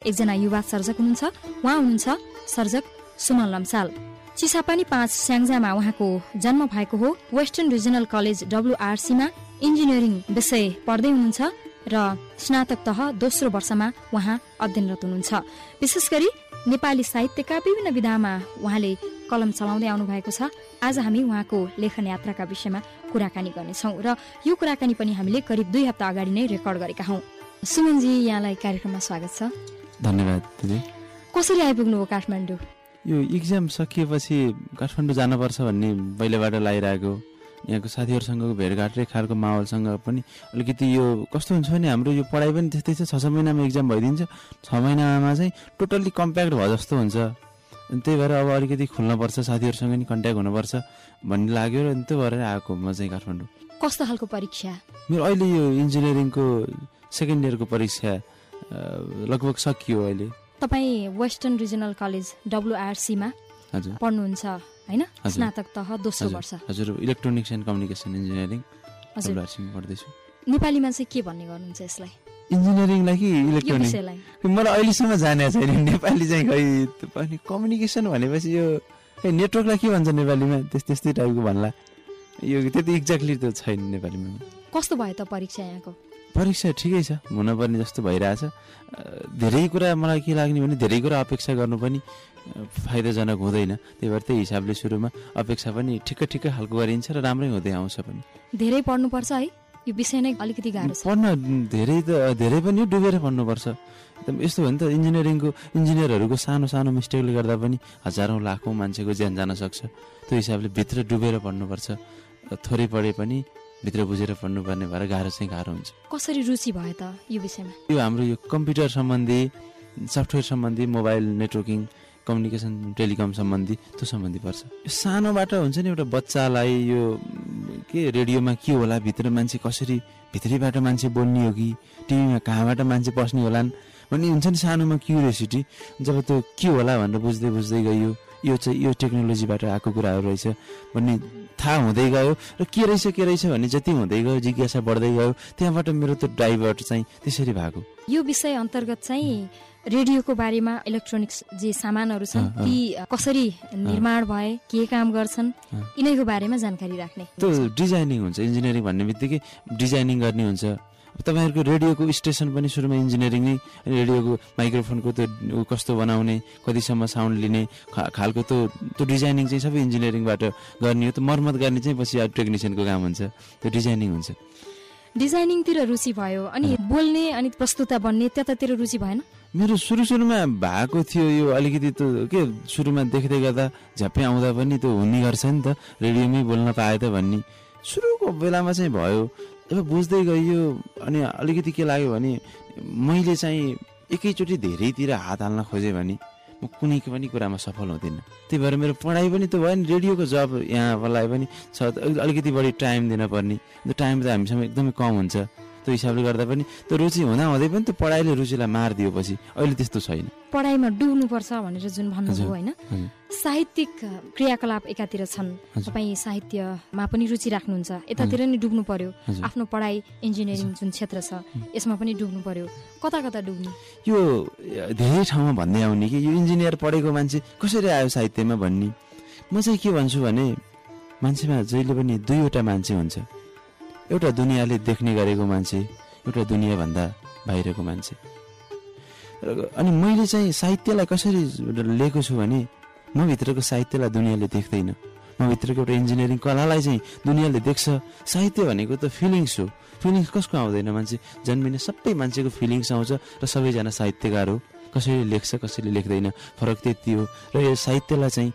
एकजना युवा सर्जक हुनुहुन्छ। उहाँ हुनुहुन्छ सर्जक सुमन लम्साल। चिसापानी पाँच स्याङ्जामा उहाँको जन्म भएको हो। वेस्टर्न रिजनल कलेज डब्लुआरसीमा इन्जिनियरिङ विषय पढ्दै हुनुहुन्छ र स्नातक तह दोस्रो वर्षमा उहाँ अध्ययनरत हुनुहुन्छ। विशेष गरी नेपाली साहित्यका विभिन्न विधामा उहाँले कलम चलाउँदै आउनु भएको छ। आज हामी उहाँको लेखन यात्राका विषयमा कुराकानी गर्नेछौँ र यो कुराकानी पनि हामीले करिब दुई हप्ता अगाडि नै रेकर्ड गरेका हौ। सुमनजी यहाँलाई कार्यक्रममा स्वागत छ। धन्यवाद दिदी। कसरी आइपुग्नु हो काठमाडौँ? यो इक्जाम सकिएपछि काठमाडौँ जानुपर्छ भन्ने पहिलेबाट लागिरहेको यहाँको साथीहरूसँगको भेटघाटै खालको माहौलसँग पनि अलिकति यो कस्तो हुन्छ भने हाम्रो यो पढाइ पनि त्यस्तै छ छ छ महिनामा इक्जाम भइदिन्छ। छ महिनामा चाहिँ टोटल्ली कम्प्याक्ट भयो जस्तो हुन्छ। अनि त्यही भएर अब अलिकति खुल्नुपर्छ साथीहरूसँग नि कन्ट्याक्ट हुनुपर्छ भन्ने लाग्यो र त्यो भएर आएको म चाहिँ काठमाडौँ। कस्तो खालको परीक्षा? मेरो अहिले यो इन्जिनियरिङको सेकेन्ड इयरको परीक्षा। लगभग सकियो अहिले। तपाईँ वेस्टर्न रिजनल कलेज डब्लुआरसीमा पढ्नुहुन्छ होइन। स्नातक तह दोस्रो वर्ष। हजुर इलेक्ट्रोनिक्स एन्ड कम्युनिकेसन इन्जिनियरिङ पढ्दैछु। नेपालीमा चाहिँ के भन्ने गर्नुहुन्छ यसलाई? इन्जिनियरिङलाई कि इलेक्ट्रोनिक? मलाई अहिलेसम्म जाने छैन। नेपाली चाहिँ खै अनि कम्युनिकेसन भनेपछि यो खै नेटवर्कलाई के भन्छ नेपालीमा? त्यस त्यस्तै टाइपको भन्ला। यो त्यति एक्ज्याक्टली त छैन नेपालीमा। कस्तो भयो त परीक्षा यहाँको? परीक्षा ठिकै छ हुनुपर्ने जस्तो भइरहेछ। धेरै कुरा मलाई के लाग्ने भने धेरै कुरा अपेक्षा गर्नु पनि फाइदाजनक हुँदैन। त्यही भएर त्यही हिसाबले सुरुमा अपेक्षा पनि ठिक्क ठिक्क खालको गरिन्छ र राम्रै हुँदै आउँछ पनि। धेरै पढ्नुपर्छ है? यो विषय नै अलिकति गाह्रो छ। पढ्न धेरै त धेरै पनि डुबेर पढ्नुपर्छ। एकदम यस्तो हो नि त इन्जिनियरिङको इन्जिनियरहरूको सानो सानो मिस्टेकले गर्दा पनि हजारौँ लाखौँ मान्छेको ज्यान जान सक्छ। त्यो हिसाबले भित्र डुबेर पढ्नुपर्छ। थोरै पढे पनि भित्र बुझेर पढ्नुपर्ने भएर गाह्रो चाहिँ गाह्रो हुन्छ। कसरी रुचि भयो त यो विषयमा? यो हाम्रो यो कम्प्युटर सम्बन्धी सफ्टवेयर सम्बन्धी मोबाइल नेटवर्किङ कम्युनिकेसन टेलिकम सम्बन्धी त्यो सम्बन्धी पर्छ। यो सानोबाट हुन्छ नि एउटा बच्चालाई यो के रेडियोमा के होला भित्र मान्छे कसरी भित्रीबाट मान्छे बोल्ने हो कि टिभीमा कहाँबाट मान्छे पस्ने होलान्? भन्ने हुन्छ नि सानोमा क्युरियोसिटी जब त्यो के होला भनेर बुझ्दै बुझ्दै गयो यो चाहिँ यो टेक्नोलोजीबाट आएको कुराहरू रहेछ भन्ने थाहा हुँदै गयो। र के रहेछ के रहेछ भन्ने जति हुँदै गयो जिज्ञासा बढ्दै गयो त्यहाँबाट मेरो त्यो डाइभर्ट चाहिँ त्यसरी भएको यो विषय अन्तर्गत चाहिँ रेडियोको बारेमा इलेक्ट्रोनिक्स जे सामानहरू छन्। ती कसरी निर्माण भए के काम गर्छन्। यिनैको बारेमा जानकारी राख्ने। त्यो डिजाइनिङ हुन्छ इन्जिनियरिङ भन्ने बित्तिकै डिजाइनिङ गर्ने हुन्छ। तपाईँहरूको रेडियोको स्टेसन पनि सुरुमा इन्जिनियरिङ नै रेडियोको माइक्रोफोनको त्यो कस्तो बनाउने कतिसम्म साउन्ड लिने खालको त्यो त्यो डिजाइनिङ चाहिँ सबै इन्जिनियरिङबाट गर्ने हो। त्यो मर्मत गर्ने चाहिँ पछि अब टेक्निसियनको काम हुन्छ। त्यो डिजाइनिङ हुन्छ। डिजाइनिङतिर रुचि भयो अनि बोल्ने अनि प्रस्तुता बन्ने त्यतातिर रुचि भएन? मेरो सुरु सुरुमा भएको थियो यो अलिकति त्यो के सुरुमा देख्दै गर्दा झ्याप्पै आउँदा पनि त्यो हुने गर्छ नि त। रेडियोमै बोल्न पाए त भन्ने। सुरुको बेलामा चाहिँ भयो। अब बुझ्दै गइयो अनि अलिकति के लाग्यो भने मैले चाहिँ एकैचोटि धेरैतिर हात हाल्न खोजेँ भने म कुनै पनि कुरामा सफल हुँदिनँ। त्यही भएर मेरो पढाइ पनि त्यो भयो नि रेडियोको जब यहाँलाई पनि छ अलिकति बढी टाइम दिन पर्ने त्यो टाइम त हामीसँग एकदमै कम हुन्छ। त्यो हिसाबले गर्दा पनि त्यो रुचि हुँदा हुँदै पनि त्यो पढाइले रुचिलाई मारिदियो पछि अहिले त्यस्तो छैन। पढाइमा डुब्नुपर्छ भनेर जुन भन्नुभयो। होइन। साहित्यिक क्रियाकलाप एकातिर छन्। तपाईँ साहित्यमा पनि रुचि राख्नुहुन्छ। यतातिर नि डुब्नु पर्यो। आफ्नो पढाइ इन्जिनियरिङ जुन क्षेत्र छ यसमा पनि डुब्नु पर्यो कता कता डुब्नु? यो धेरै ठाउँमा भन्दै आउने कि? यो इन्जिनियर पढेको मान्छे कसरी आयो साहित्यमा भन्ने? म चाहिँ के भन्छु भने मान्छेमा जहिले पनि दुईवटा मान्छे हुन्छ। एउटा दुनियाँले देख्ने गरेको मान्छे एउटा दुनियाँभन्दा बाहिरको मान्छे। र- अनि मैले चाहिँ साहित्यलाई कसरी लिएको छु भने म भित्रको साहित्यलाई दुनियाँले देख्दैन। म भित्रको एउटा इन्जिनियरिङ कलालाई चाहिँ दुनियाँले देख्छ। साहित्य भनेको त फिलिङ्स हो। फिलिङ्स कसको आउँदैन मान्छे? जन्मिने सबै मान्छेको फिलिङ्स आउँछ र सबैजना साहित्यकार हो। कसैले लेख्छ कसैले लेख्दैन। फरक त्यति हो। र यो साहित्यलाई चाहिँ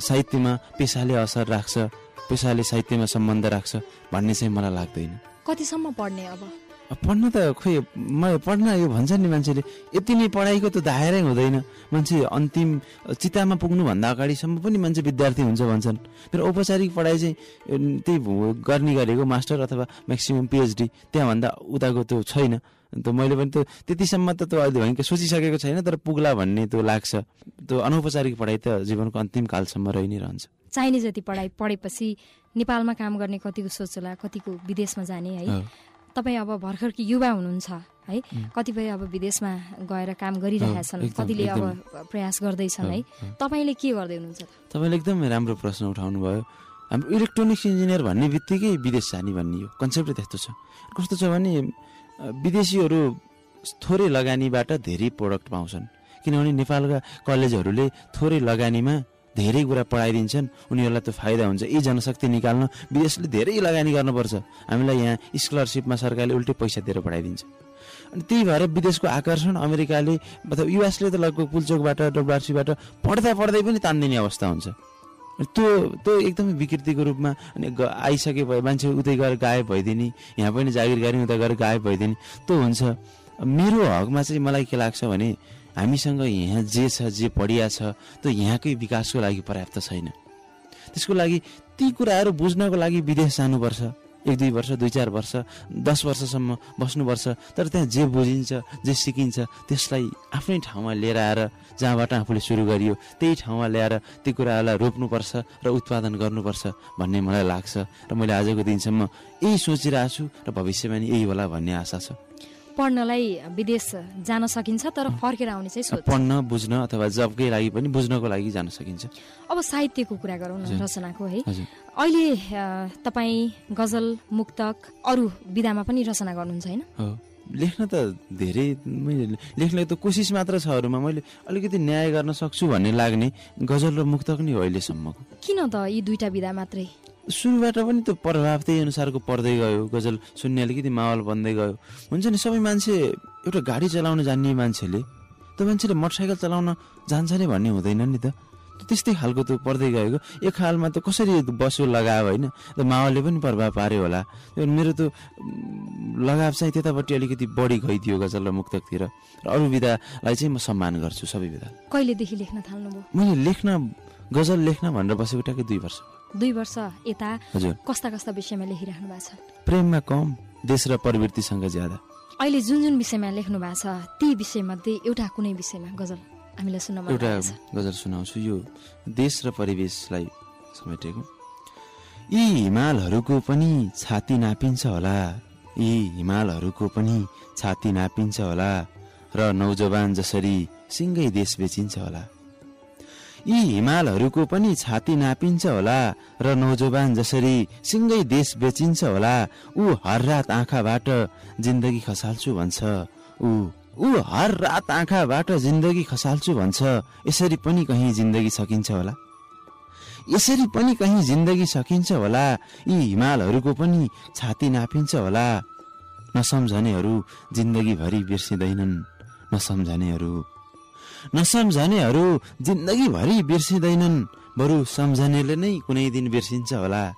साहित्यमा पेसाले असर राख्छ। पेसाले साहित्यमा सम्बन्ध राख्छ भन्ने चाहिँ मलाई लाग्दैन। कतिसम्म पढ्ने अब? पढ्न त खोइ म पढ्न यो भन्छ नि मान्छेले यति नै पढाइको त दायरै हुँदैन। मान्छे अन्तिम चितामा पुग्नुभन्दा अगाडिसम्म पनि मान्छे विद्यार्थी हुन्छ भन्छन्। तर औपचारिक पढाइ चाहिँ त्यही गर्ने गरेको मास्टर अथवा म्याक्सिमम् पिएचडी त्यहाँभन्दा उताको त्यो छैन। अन्त मैले पनि त त्यतिसम्म त त्यो अहिले भयङ्कर सोचिसकेको छैन तर पुग्ला भन्ने त्यो लाग्छ। त्यो अनौपचारिक पढाइ त जीवनको अन्तिम कालसम्म रहि नै रहन्छ। चाहिने जति पढाइ पढेपछि नेपालमा काम गर्ने कतिको सोच होला कतिको विदेशमा जाने है। तपाईँ अब भर्खर कि युवा हुनुहुन्छ है? कतिपय अब विदेशमा गएर काम गरिरहेका छन् कतिले अब प्रयास गर्दैछन् है। तपाईँले के गर्दै हुनुहुन्छ? तपाईँले एकदमै राम्रो प्रश्न उठाउनु भयो हाम्रो इलेक्ट्रोनिक्स इन्जिनियर भन्ने बित्तिकै विदेश जाने भन्ने यो कन्सेप्टै त्यस्तो छ। कस्तो छ भने विदेशीहरू थोरै लगानीबाट धेरै प्रोडक्ट पाउँछन्। किनभने नेपालका कलेजहरूले थोरै लगानीमा धेरै कुरा पढाइदिन्छन् उनीहरूलाई त फाइदा हुन्छ। यी जनशक्ति निकाल्न विदेशले धेरै लगानी गर्नुपर्छ। हामीलाई यहाँ स्कलरसिपमा सरकारले उल्टै पैसा दिएर पढाइदिन्छ। अनि त्यही भएर विदेशको आकर्षण अमेरिकाले अथवा युएसले त लगभग पुलचोकबाट डब्लुआरसीबाट पढ्दा पढ्दै पनि तान्दिने अवस्था हुन्छ। त्यो त्यो एकदमै विकृतिको रूपमा अनि आइसके भए मान्छे उतै गएर गायब भइदिने यहाँ पनि जागिरकारी उता गएर गायब भइदिने त्यो हुन्छ। मेरो हकमा चाहिँ मलाई के लाग्छ भने हामीसँग यहाँ जे छ जे पढिया छ त्यो यहाँकै विकासको लागि पर्याप्त छैन। त्यसको लागि ती कुराहरू बुझ्नको लागि विदेश जानुपर्छ। एक दुई वर्ष दुई चार वर्ष दस वर्षसम्म बस्नुपर्छ। तर त्यहाँ जे बुझिन्छ जे सिकिन्छ त्यसलाई आफ्नै ठाउँमा लिएर आएर जहाँबाट आफूले सुरु गरियो त्यही ठाउँमा ल्याएर ती कुराहरूलाई रोप्नुपर्छ र उत्पादन गर्नुपर्छ भन्ने मलाई लाग्छ। र मैले आजको दिनसम्म यही सोचिरहेको छु र भविष्यमा नि यही होला भन्ने आशा छ। पढ्नलाई विदेश जान सकिन्छ तर फर्केर आउने चाहिँ पढ्न बुझ्न अथवा जबकै लागि पनि बुझ्नको लागि जान सकिन्छ। अब साहित्यको कुरा गरौँ न। रचनाको है। अहिले तपाईँ गजल मुक्तक अरू विधामा पनि रचना गर्नुहुन्छ होइन? लेख्न त धेरै मैले लेख्ने त कोसिस मात्र छ अरूमा। मैले अलिकति न्याय गर्न सक्छु भन्ने लाग्ने गजल र मुक्तक नै हो अहिलेसम्मको। किन त यी दुईटा विधा मात्रै? सुरुबाट पनि त्यो प्रभाव त्यही अनुसारको पर्दै गयो। गजल सुन्ने अलिकति माहौल बन्दै गयो। हुन्छ नि सबै मान्छे एउटा गाडी चलाउन जान्ने मान्छेले त्यो मान्छेले मोटरसाइकल चलाउन जान्छ नै भन्ने हुँदैन नि त। त्यस्तै खालको त्यो पर्दै गएको एक खालमा त कसरी बस्यो लगायो होइन? त माहौलले पनि प्रभाव पार्यो होला। मेरो त लगाव चाहिँ त्यतापट्टि अलिकति बढी गइदियो गजल र मुक्तकतिर। र अरू विधालाई चाहिँ म सम्मान गर्छु सबै विधा। कहिलेदेखि लेख्न थाल्नुभयो? मैले लेख्न गजल लेख्न भनेर बसेको ट्याक्कै दुई वर्ष। दुई वर्ष यता कस्ता कस्ता विषयमा लेखिराख्नु भएको छ? प्रेममा कम देश र प्रवृत्तिसँग ज्यादा। अहिले जुन जुन विषयमा लेख्नु भएको छ ती विषयमध्ये एउटा कुनै विषयमा गजल हामीलाई सुन्न एउटा गजल सुनाउँछु यो देश र परिवेशलाई समेटेको। यी हिमालहरूको पनि छाती नापिन्छ होला। यी हिमालहरूको पनि छाती नापिन्छ होला। र नौजवान जसरी सिङ्गै देश बेचिन्छ होला। यी हिमालहरूको पनि छाती नापिन्छ होला र नौजवान जसरी सिङ्गै देश बेचिन्छ होला ऊ हर रात आँखाबाट जिन्दगी खसाल्छु भन्छ। ऊ ऊ हर रात आँखाबाट जिन्दगी खसाल्छु भन्छ। यसरी पनि कहीँ जिन्दगी सकिन्छ होला। यसरी पनि कहीँ जिन्दगी सकिन्छ होला। यी हिमालहरूको पनि छाती नापिन्छ होला। नसम्झनेहरू जिन्दगीभरि बिर्सिँदैनन्। नसम्झनेहरू नसम्झनेहरू जिन्दगीभरि बिर्सिँदैनन्। बरु सम्झनेले नै कुनै दिन बिर्सिन्छ होला।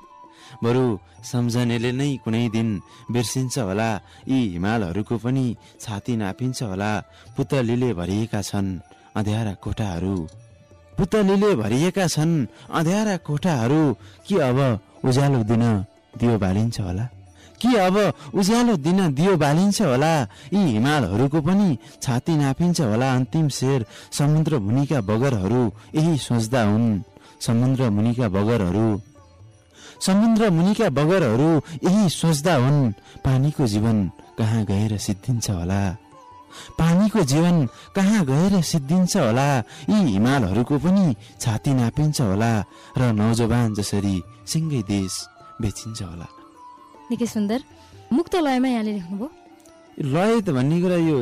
बरु सम्झनेले नै कुनै दिन बिर्सिन्छ होला। यी हिमालहरूको पनि छाती नापिन्छ होला। पुतलीले भरिएका छन् अँध्यारा कोठाहरू। पुतलीले भरिएका छन् अँध्यारा कोठाहरू। के अब उज्यालो दिन दियो बालिन्छ होला? के अब उज्यालो दिन दियो बालिन्छ होला? यी हिमालहरूको पनि छाती नापिन्छ होला अन्तिम शेर। समुद्र मुनिका बगरहरू यही सोच्दा हुन्। समुद्र मुनिका बगरहरू। समुद्र मुनिका बगरहरू यही सोच्दा हुन्। पानीको जीवन कहाँ गएर सिद्धिन्छ होला? पानीको जीवन कहाँ गएर सिद्धिन्छ होला? यी हिमालहरूको पनि छाती नापिन्छ होला र नौजवान जसरी सिङ्गै देश बेचिन्छ होला। निकै सुन्दर। मुक्त लयमा यहाँले लेख्नुभयो लय त भन्ने कुरा यो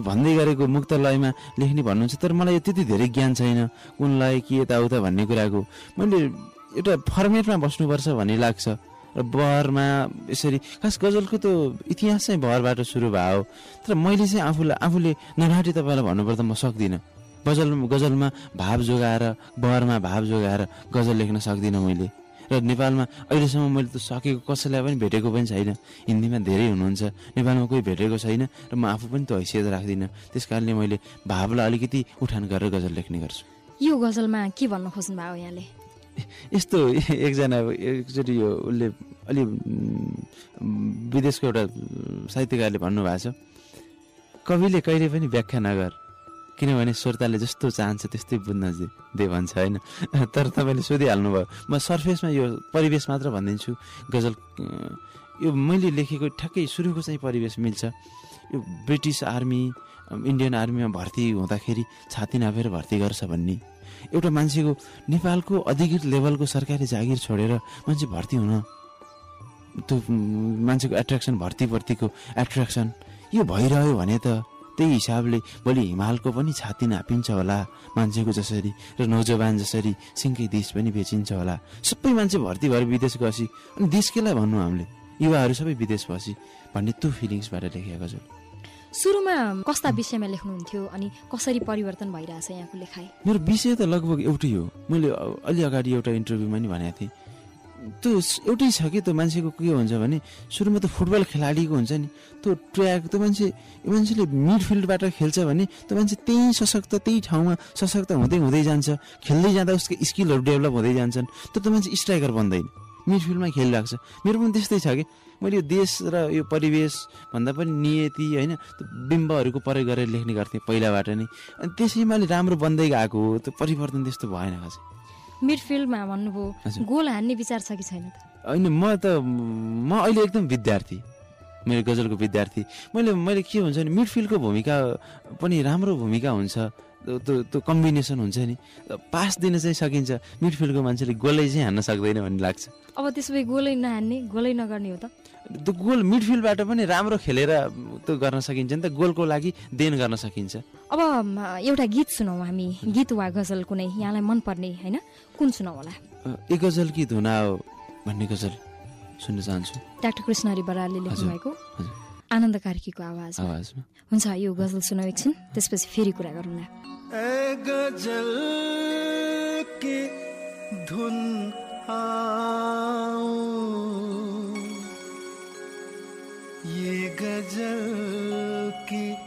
भन्दै गरेको मुक्त लयमा लेख्ने भन्नुहुन्छ तर मलाई त्यति धेरै ज्ञान छैन। कुन लय के यताउता भन्ने कुराको। मैले एउटा फर्मेटमा बस्नुपर्छ भन्ने लाग्छ। र बहरमा यसरी खास गजलको त इतिहास चाहिँ बहरबाट सुरु भयो। तर मैले चाहिँ आफूलाई आफूले नराटी तपाईँलाई भन्नुपर्दा म सक्दिनँ। गजल गजलमा भाव जोगाएर बहरमा भाव जोगाएर गजल लेख्न सक्दिनँ मैले। र नेपालमा अहिलेसम्म मैले त सकेको कसैलाई पनि भेटेको पनि छैन। हिन्दीमा धेरै हुनुहुन्छ नेपालमा कोही भेटेको छैन र म आफू पनि त हैसियत राख्दिनँ। त्यस कारणले मैले भावलाई अलिकति उठान गरेर गजल लेख्ने गर्छु। यो गजलमा के भन्न खोज्नु भयो यहाँले? यस्तो एकजना एकचोटि यो उसले अलि विदेशको एउटा साहित्यकारले भन्नुभएको छ कविले कहिले पनि व्याख्या नगर। किनभने श्रोताले जस्तो चाहन्छ त्यस्तै बुझ्न दे- भन्छ होइन? तर तपाईँले सोधिहाल्नुभयो म सर्फेसमा यो परिवेश मात्र भनिदिन्छु। गजल यो मैले लेखेको ठ्याक्कै सुरुको चाहिँ परिवेश मिल्छ। यो ब्रिटिस आर्मी इन्डियन आर्मीमा भर्ती हुँदाखेरि छाती नापेर भर्ती गर्छ भन्ने। एउटा मान्छेको नेपालको अधिकृत लेभलको सरकारी जागिर छोडेर मान्छे भर्ती हुन त्यो मान्छेको एट्र्याक्सन भर्तीप्रतिको एट्र्याक्सन यो भइरह्यो भने त त्यही हिसाबले भोलि हिमालको पनि छाती नापिन्छ होला। मान्छेको जसरी र नौजवान जसरी सिङ्कै देश पनि बेचिन्छ होला। सबै मान्छे भर्ती भएर विदेश गसी अनि देश केलाई भन्नु हामीले? युवाहरू सबै विदेश बसी भन्ने त्यो फिलिङ्सबाट लेखेको छु। सुरुमा कस्ता विषयमा लेख्नुहुन्थ्यो अनि कसरी परिवर्तन भइरहेछ यहाँको लेखाइ? मेरो विषय त लगभग एउटै हो। मैले अलि अगाडि एउटा इन्टरभ्यूमा नि भनेको थिएँ। त्यो एउटै छ कि त्यो मान्छेको के हुन्छ भने सुरुमा त फुटबल खेलाडीको हुन्छ नि। त्यो ट्र्याक त्यो मान्छे मान्छेले मिडफिल्डबाट खेल्छ भने त्यो मान्छे त्यही सशक्त त्यही ठाउँमा सशक्त हुँदै हुँदै जान्छ। खेल्दै जाँदा उसको स्किलहरू डेभलप हुँदै जान्छन्। त्यो मान्छे स्ट्राइकर बन्दैन। मिडफिल्डमा खेलिरहेको छ। मेरो पनि त्यस्तै छ कि। मैले यो देश र यो परिवेश भन्दा पनि नियति होइन बिम्बहरूको प्रयोग गरेर लेख्ने गर्थेँ पहिलाबाट नै। अनि त्यसैमा अलिक राम्रो बन्दै गएको हो। त्यो परिवर्तन त्यस्तो भएन खास मिडफिल्डमा भन्नुभयो गोल हान्ने विचार छ कि छैन त? होइन म त म अहिले एकदम विद्यार्थी। मेरो गजलको विद्यार्थी। मैले मैले के हुन्छ भने मिडफिल्डको भूमिका पनि राम्रो भूमिका हुन्छ। त्यो त्यो कम्बिनेसन हुन्छ नि। पास दिन चाहिँ सकिन्छ। मिडफिल्डको मान्छेले गोलै चाहिँ हान्न सक्दैन भन्ने लाग्छ। अब त्यसो भए गोलै नहान्ने गोलै नगर्ने हो त। गोल मिडफिल्डबाट पनि राम्रो खेलेर त्यो गर्न सकिन्छ नि त गोलको लागि देन गर्न सकिन्छ। अब एउटा गीत सुनौ हामी। गीत वा गजल कुनै? यहाँलाई मनपर्ने होइन? कुन सुनौ होला? ए गजल कि धुना हो भन्ने गजल सुन्न चाहन्छु। डाक्टर कृष्णहरि बरालले लेख्नु भएको आनन्द कार्कीको आवाज। आवाजमा। हुन्छ यो गजल सुनौ एकछिन त्यसपछि फेरि कुरा गरौँला। गजल के धुन आओ गजल की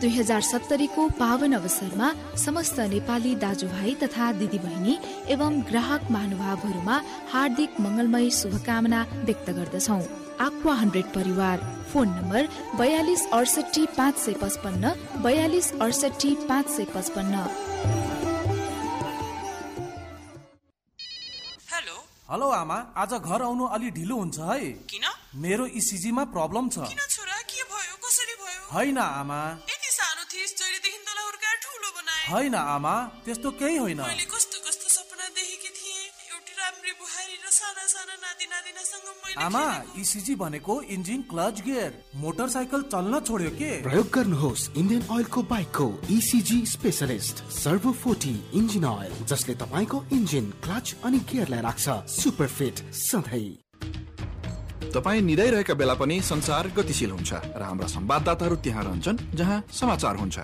दुई हजार सत्तरीको पावन अवसरमा समस्त नेपाली दाजुभाइ तथा दिदीबहिनी एवं ग्राहक महानुभावहरूमा हार्दिक मंगलमय शुभकामना व्यक्त गर्दछौ। आक्वा हन्ड्रेड परिवार फोन नम्बर बयालिस अडसठी पाँच सय पचपन्न बयालिस अडसठी पाँच सय पचपन्न। हेलो। हेलो आमा आज घर आउनु अलि ढिलो हुन्छ है? किन? मेरो इसिजीमा प्रब्लम छ। किन छोरा? के भयो? कसरी भयो? होइन आमा। होइन आमा। त्यस्तो केही होइन। मैले कस्तो कस्तो सपना देखेकी थिएँ। एउटी राम्री बुहारी र साना साना नाति नातिनासँग आमा। इसिजी भनेको इन्जिन क्लच गियर मोटरसाइकल चल्न छोड्यो के? प्रयोग गर्नुहोस् इन्डियन ओइलको बाइकको ECG specialist Servo forty engine oil जसले तपाईँको इन्जिन क्लच अनि गियरलाई राख्छ। सुपर फिट सधैँ। तपाईँ निदाइरहेका बेला पनि संसार गतिशील हुन्छ र हाम्रा संवाददाताहरू त्यहाँ रहन्छन् जहाँ समाचार हुन्छ।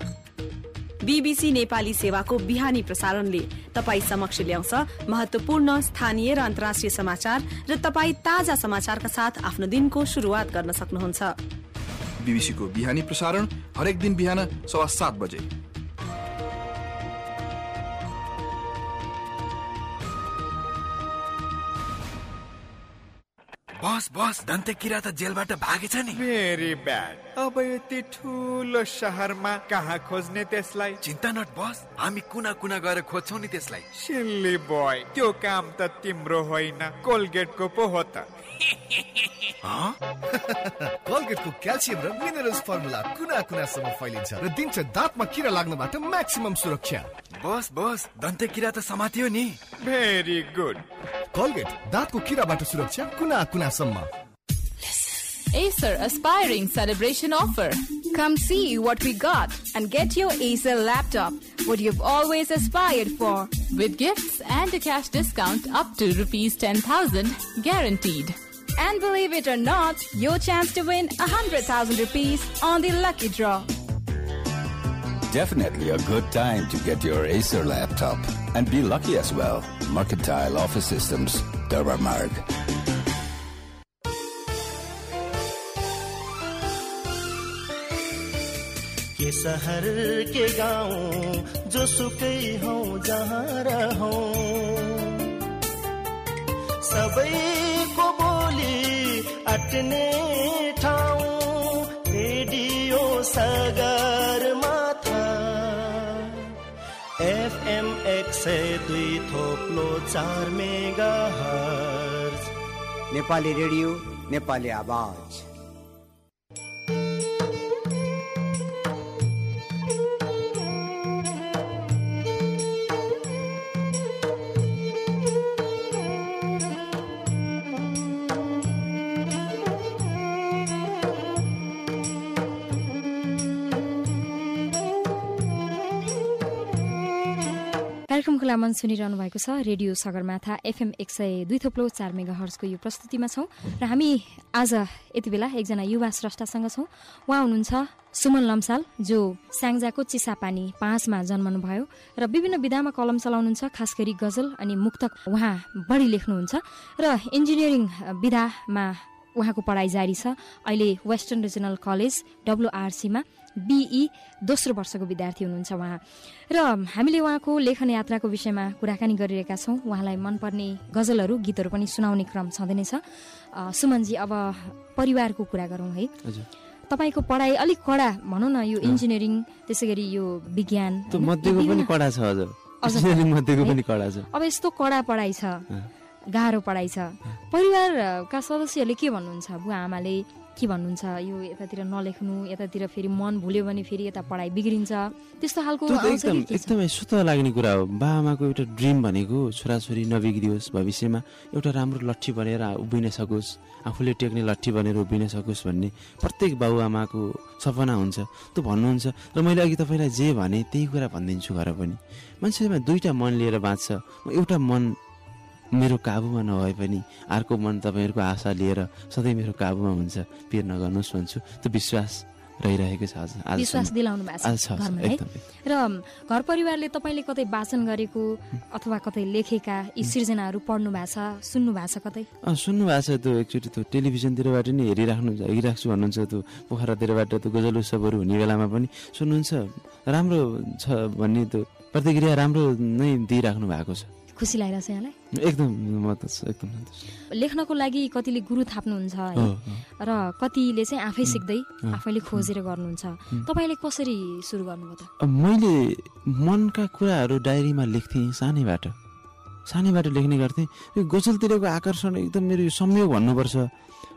बीबीसी नेपाली सेवाको बिहानी प्रसारणले तपाई समक्ष ल्याउँछ महत्वपूर्ण स्थानीय र अन्तर्राष्ट्रिय समाचार र तपाई ताजा समाचारका साथ आफ्नो दिनको शुरूआत गर्न सक्नुहुन्छ। बीबीसीको बिहानी प्रसारण हरेक दिन बिहान सवा सात बजे। बस बस दन्ते किरा त जेलबाट भागेछ नि। मेरी ब्याड। अब यति ठुलो शहरमा कहाँ खोज्ने त्यसलाई? चिन्ता नट बस। हामी कुना कुना गएर खोज्छौ नि त्यसलाई। सिल्ली बोय त्यो काम त तिम्रो होइन। कोलगेटको पो हो त। कोलगेटको क्याल्सियम र मिनरल्स फर्मुला कुना कुनासम्म फैलिन्छ र दिन्छ दाँतमा किरा लाग्नबाट म्याक्सिमम सुरक्षा बस बस दन्ते किरा त समातियो नि भेरी गुड कोलगेट दाँतको किराबाट सुरक्षा कुना कुनासम्म Acer Aspiring Celebration Offer. Come see what we got and get your Acer laptop, what you've always aspired for, with gifts and a cash discount up to rupees 10,000 guaranteed. And believe it or not, your chance to win 100,000 rupees on the lucky draw. Definitely a good time to get your Acer laptop and be lucky as well. Mercantile Office Systems, Derbermark. के शहर के गाउँ जोसुकै हौ जहाँ रहौँ सबैको बोली अट्ने ठाउँ रेडियो सगर माथा। एफएम एक सय दुई थोप्लो चार मेगा नेपाली रेडियो नेपाली आवाज। कार्यक्रम खुलामन सुनिरहनु भएको छ। रेडियो सगरमाथा एफएम एक सय दुई थोप्लो चार मेगा हर्सको यो प्रस्तुतिमा छौँ र हामी आज यति बेला एकजना युवा स्रष्टासँग छौँ। उहाँ हुनुहुन्छ सुमन लम्साल जो स्याङ्जाको चिसापानी पाँचमा जन्मनुभयो र विभिन्न विधामा कलम चलाउनुहुन्छ खास गरी गजल अनि मुक्तक उहाँ बढी लेख्नुहुन्छ र इन्जिनियरिङ विधामा उहाँको पढाइ जारी छ। अहिले वेस्टर्न रिजनल कलेज डब्लुआरसीमा बिई दोस्रो वर्षको विद्यार्थी हुनुहुन्छ उहाँ। र हामीले उहाँको लेखन यात्राको विषयमा कुराकानी गरिरहेका छौँ। उहाँलाई मनपर्ने गजलहरू गीतहरू पनि सुनाउने क्रम छँदैछ अ, सुमनजी अब परिवारको कुरा गरौँ है। तपाईँको पढाइ अलिक कडा भनौँ न यो इन्जिनियरिङ त्यसै गरी यो विज्ञान। छ पनि कडा छ। अब यस्तो कडा पढाइ छ गाह्रो पढाइ छ। परिवारका सदस्यहरूले के भन्नुहुन्छ? बुवा आमाले के भन्नुहुन्छ यो यतातिर नलेख्नु यतातिर फेरि मन भुल्यो भने फेरि यता पढाइ बिग्रिन्छ। त्यस्तो खालको एकदम? एकदमै सुत लाग्ने कुरा हो। बाआमाको एउटा ड्रिम भनेको छोराछोरी नबिग्रियोस् भविष्यमा एउटा राम्रो लट्ठी बनेर उभिन सकोस् आफूले टेक्ने लट्ठी बनेर उभिन सकोस् भन्ने प्रत्येक बाबुआमाको सपना हुन्छ। त्यो भन्नुहुन्छ र मैले अघि तपाईँलाई जे भने त्यही कुरा भनिदिन्छु घर पनि। मान्छेमा दुईवटा मन लिएर बाँच्छ। म एउटा मन मेरो काबुमा नभए पनि अर्को मन तपाईँहरूको आशा लिएर सधैँ मेरो काबुमा हुन्छ। पिर नगर्नुहोस् भन्छु। त्यो विश्वास रहिरहेको छ विश्वास दिलाउनु भएको छ र घर परिवारले तपाईँले कतै वाचन गरेको अथवा कतै लेखेका यी सृजनाहरू पढ्नु भएको छ सुन्नु भएको छ कतै? सुन्नु भएको छ त्यो एकचोटि त्यो टेलिभिजनतिरबाट नि हेरिराख्नु हेरिराख्छु भन्नुहुन्छ त्यो पोखरातिरबाट त्यो गजल उत्सवहरू हुने बेलामा पनि। सुन्नुहुन्छ। राम्रो छ भन्ने त्यो प्रतिक्रिया राम्रो नै दिइराख्नु भएको छ। खुसी लागिरहेको छ यहाँलाई? एकदम एकदम। लेख्नको लागि कतिले गुरु थाप्नुहुन्छ है? र कतिले चाहिँ आफै सिक्दै आफैले खोजेर गर्नुहुन्छ। तपाईँले कसरी सुरु गर्नुभयो त? मैले मनका कुराहरू डायरीमा लेख्थेँ सानैबाट। सानैबाट लेख्ने गर्थेँ। यो गजलतिरको आकर्षण एकदम मेरो यो संयोग भन्नुपर्छ।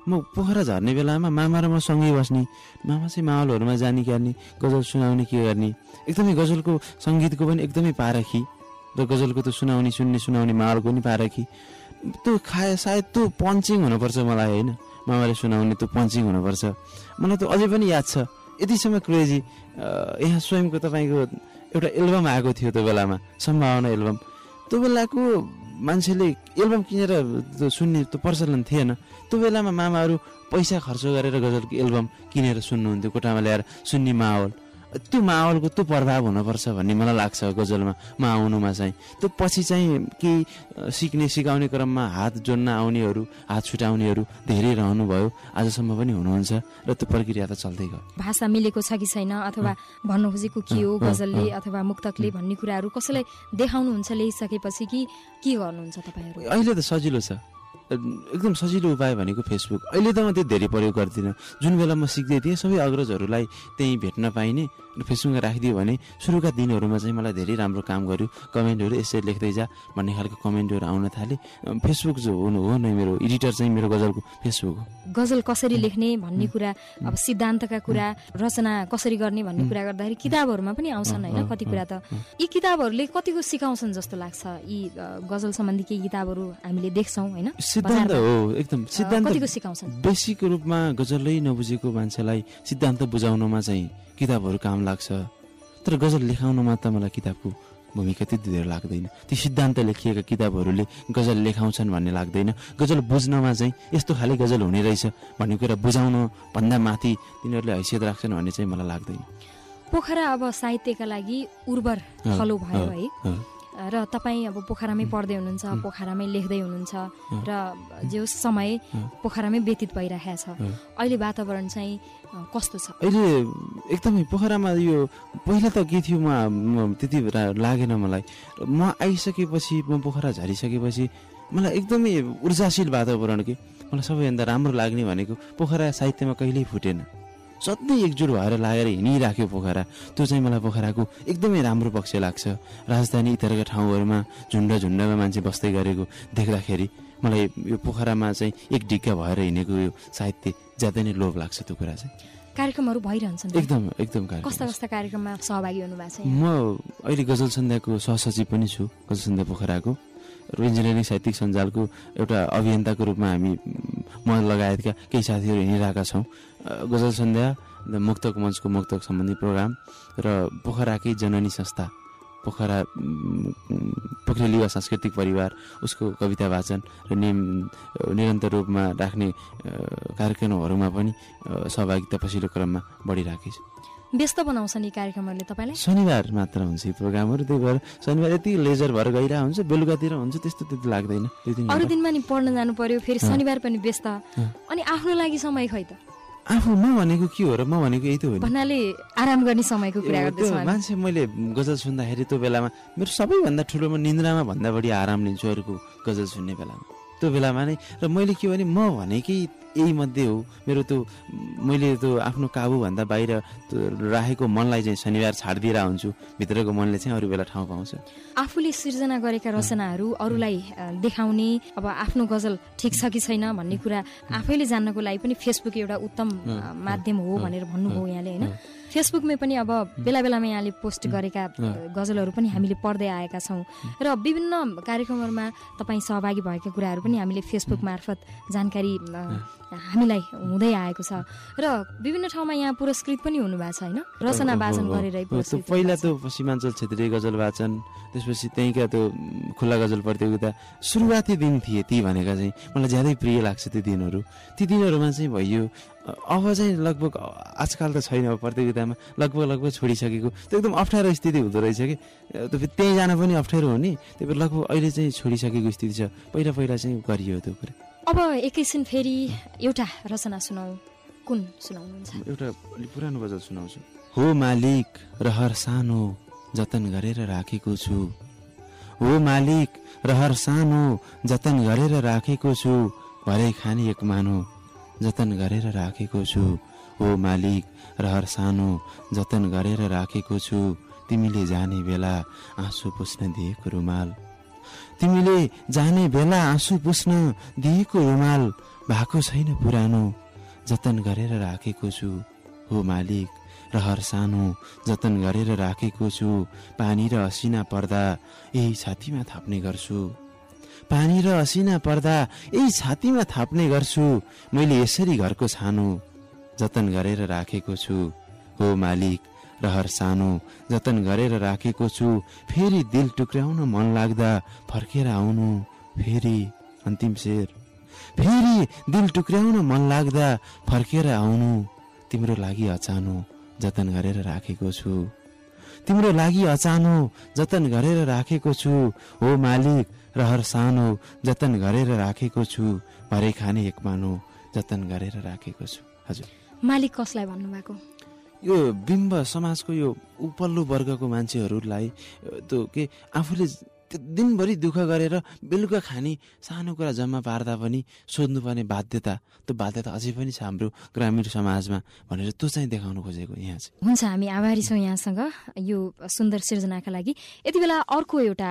म पोखरा झर्ने बेलामा मामा र म सँगै बस्ने। मामा चाहिँ माहौलहरूमा जाने गर्ने गजल सुनाउने के गर्ने। एकदमै गजलको सङ्गीतको पनि एकदमै पारखी। र गजलको त सुनाउने सुन्ने सुनाउने माहौलको पनि पारखी त्यो खाए सायद त्यो पन्चिङ हुनुपर्छ मलाई होइन? मामाले सुनाउने त्यो पन्चिङ हुनुपर्छ। मलाई त अझै पनि याद छ। यतिसम्म क्रेजी यहाँ स्वयंको तपाईँको एउटा एल्बम आएको थियो त्यो बेलामा सम्भावना एल्बम। त्यो बेलाको मान्छेले एल्बम किनेर सुन्ने त्यो प्रचलन थिएन। त्यो बेलामा मामाहरू पैसा खर्च गरेर गजलको एल्बम किनेर सुन्नुहुन्थ्यो कोठामा ल्याएर सुन्ने माहौल। त्यो माहौलको त्यो प्रभाव हुनुपर्छ भन्ने मलाई लाग्छ गजलमा म आउनुमा चाहिँ। त्यो पछि चाहिँ केही सिक्ने सिकाउने क्रममा हात जोड्न आउनेहरू हात छुटाउनेहरू धेरै रहनुभयो। आजसम्म पनि हुनुहुन्छ र त्यो प्रक्रिया त चल्दै गयो। भाषा मिलेको छ कि छैन? अथवा भन्न खोजेको के हो गजलले। अथवा मुक्तकले भन्ने कुराहरू कसैलाई देखाउनुहुन्छ ल्याइसकेपछि कि के गर्नुहुन्छ तपाईँहरू? अहिले त सजिलो छ। एकदम सजिलो उपाय भनेको फेसबुक। अहिले त म त्यो धेरै प्रयोग गर्दिनँ। जुन बेला म सिक्दै थिएँ सबै अग्रजहरूलाई त्यहीँ भेट्न पाइने र फेसबुकमा राखिदियो भने सुरुका दिनहरूमा चाहिँ मलाई धेरै राम्रो काम गर्यो। कमेन्टहरू यसरी लेख्दै जा भन्ने खालको कमेन्टहरू आउन थाले। फेसबुक जो हुनु हो नै मेरो एडिटर चाहिँ मेरो गजलको फेसबुक हो। गजल कसरी लेख्ने भन्ने कुरा अब सिद्धान्तका कुरा रचना कसरी गर्ने भन्ने कुरा गर्दाखेरि किताबहरूमा पनि आउँछन् होइन कति कुरा त। यी किताबहरूले कतिको सिकाउँछन् जस्तो लाग्छ? यी गजल सम्बन्धी केही किताबहरू हामीले देख्छौँ होइन? सिद्धान्त। हो एकदम सिद्धान्त। बेसिक रूपमा गजलै नबुझेको मान्छेलाई सिद्धान्त बुझाउनमा चाहिँ किताबहरू काम लाग्छ। तर गजल लेखाउनमा त मलाई किताबको भूमिका त्यति धेरै लाग्दैन। ती सिद्धान्त लेखिएका किताबहरूले गजल लेखाउँछन् भन्ने लाग्दैन। गजल बुझ्नमा चाहिँ यस्तो खाले गजल हुने रहेछ भन्ने कुरा बुझाउन भन्दा माथि तिनीहरूले हैसियत राख्छन् भन्ने चाहिँ मलाई लाग्दैन। पोखरा अब साहित्यका लागि उर्वर थलो भयो है। र तपाईँ अब पोखरामै पढ्दै हुनुहुन्छ पोखरामै लेख्दै हुनुहुन्छ र जो समय पोखरामै व्यतीत भइरहेको छ। अहिले वातावरण चाहिँ कस्तो छ? अहिले एकदमै पोखरामा यो पहिला त के थियो म त्यति लागेन मलाई। म आइसकेपछि म पोखरा झरिसकेपछि मलाई एकदमै ऊर्जाशील वातावरण के। मलाई सबैभन्दा राम्रो लाग्ने भनेको पोखरा साहित्यमा कहिल्यै फुटेन। सधैँ एकजुट भएर लागेर हिँडिराख्यो पोखरा। त्यो चाहिँ मलाई पोखराको एकदमै राम्रो पक्ष लाग्छ। राजधानी इतरका ठाउँहरूमा झुन्ड झुन्डमा मान्छे बस्दै गरेको देख्दाखेरि मलाई यो पोखरामा चाहिँ एक ढिक्का भएर हिँडेको यो साहित्य ज्यादै नै लोभ लाग्छ त्यो कुरा चाहिँ। कार्यक्रमहरू भइरहन्छन् एकदम एकदम कस्ता कस्ता कार्यक्रममा सहभागी हुनुभएको छ म अहिले गजल सन्ध्याको सहसचिव पनि छु गजल सन्ध्या पोखराको। र इन्जिनियरिङ साहित्यिक सञ्जालको एउटा अभियन्ताको रूपमा हामी म लगायतका केही साथीहरू हिँडिरहेका छौँ। गजल सन्ध्या र मुक्तक मञ्चको मुक्तक सम्बन्धी प्रोग्राम र पोखराकै जननी संस्था पोखरा पोखरेली युवा सांस्कृतिक परिवार उसको कविता वाचन र नियम निरन्तर रूपमा राख्ने कार्यक्रमहरूमा पनि सहभागिता पछिल्लो क्रममा बढिरहेकै छ। व्यस्त बनाउँछन् यी कार्यक्रमहरूले तपाईँलाई? शनिबार मात्र हुन्छ यी प्रोग्रामहरू। त्यही भएर शनिबार यति लेजर भएर गइरहेको हुन्छ बेलुकातिर हुन्छ त्यस्तो त्यति लाग्दैन। अरू दिनमा नि पढ्न जानु पर्यो फेरि शनिबार पनि व्यस्त। अनि आफ्नो लागि समय खै त? आफू म भनेको के हो र म भनेको यही त हो नि। भन्नाले आराम गर्ने समयको कुरा गर्दैछौँ। मान्छे मैले गजल सुन्दाखेरि त्यो बेलामा मेरो सबैभन्दा ठुलो म निन्द्रामा भन्दा बढी आराम लिन्छु अरूको गजल सुन्ने बेलामा। त्यो बेलामा नै र मैले के भने म भनेकै यही मध्ये हो। मेरो त्यो मैले त्यो आफ्नो काबुभन्दा बाहिर राखेको मनलाई चाहिँ शनिबार छाडिदिएर हुन्छु भित्रको मनले चाहिँ अरू बेला ठाउँ पाउँछ। आफूले सिर्जना गरेका रचनाहरू अरूलाई देखाउने अब आफ्नो गजल ठिक छ कि छैन भन्ने कुरा आफैले जान्नको लागि पनि फेसबुक एउटा उत्तम माध्यम हो भनेर भन्नुभयो यहाँले होइन? फेसबुकमै पनि अब बेला बेलामा यहाँले पोस्ट गरेका अ, गजलहरू पनि हामीले पढ्दै आएका छौँ। र विभिन्न कार्यक्रमहरूमा तपाईँ सहभागी भएका कुराहरू पनि हामीले फेसबुक मार्फत जानकारी हामीलाई हुँदै आएको छ। र विभिन्न ठाउँमा यहाँ पुरस्कृत पनि हुनुभएको छ होइन? रचना वाचन गरेरै पहिला त्यो सीमाञ्चल क्षेत्रीय गजल वाचन त्यसपछि त्यहीँका त्यो खुल्ला गजल प्रतियोगिता सुरुवाती दिन थिए ती भनेका चाहिँ मलाई ज्यादै प्रिय लाग्छ त्यो दिनहरू। ती दिनहरूमा चाहिँ भइयो अ- अब चाहिँ लगभग आजकल त छैन अब प्रतियोगितामा लगभग लगभग छोडिसकेको। त्यो एकदम अप्ठ्यारो स्थिति हुँदो रहेछ कि। त्यो फेरि त्यहीँ जान पनि अप्ठ्यारो हो नि। त्यही भएर लगभग अहिले चाहिँ छोडिसकेको स्थिति छ। पहिला पहिला चाहिँ गरियो त्यो कुरा। अब एकैछिन फेरि एउटा रचना सुनाऊ। कुन सुनाउनुहुन्छ? एउटा अलिक पुरानो गजल सुनाउँछु। हो मालिक रहर सानो जतन गरेर राखेको छु। हो मालिक रहर सानो जतन गरेर राखेको छु। भरे खाने एक मानो जतन गरेर राखेको छु। हो मालिक रहर सानो जतन गरेर राखेको छु। तिमीले जाने बेला आँसु पुस्न दिएको रुमाल। तिमीले जाने बेला आँसु पुस्न दिएको रुमाल भएको छैन पुरानो। जतन गरेर राखेको छु हो मालिक रहर सानो जतन गरेर राखेको छु पानी र असिना पर्दा यही छातीमा थाप्ने गर्छु। पानी र असिना पर्दा यही छातीमा थाप्ने गर्छु मैले यसरी घरको छानो। जतन गरेर राखेको छु हो मालिक रहर सानो जतन गरेर राखेको छु फेरि दिल टुक्र्याउन मन लाग्दा फर्केर आउनु फेरि अन्तिम शेर। फेरि दिल टुक्र्याउन मन लाग्दा फर्केर आउनु तिम्रो लागि अचानो जतन गरेर राखेको छु। तिम्रो लागि अचानो जतन गरेर राखेको छु हो मालिक रहर सानो जतन गरेर राखेको छु भरे खाने एक मानो जतन गरेर राखेको छु। हजुर। मालिक कसलाई भन्नुभएको? यो बिम्ब समाजको यो उपल्लो वर्गको मान्छेहरूलाई त्यो के आफूले त्यो दिनभरि दुःख गरेर बेलुका खाने सानो कुरा जम्मा पार्दा पनि सोध्नुपर्ने बाध्यता त्यो बाध्यता अझै पनि छ हाम्रो ग्रामीण समाजमा भनेर त्यो चाहिँ देखाउनु खोजेको यहाँ चाहिँ। हुन्छ हामी आभारी छौँ यहाँसँग यो सुन्दर सिर्जनाका लागि। यति बेला अर्को एउटा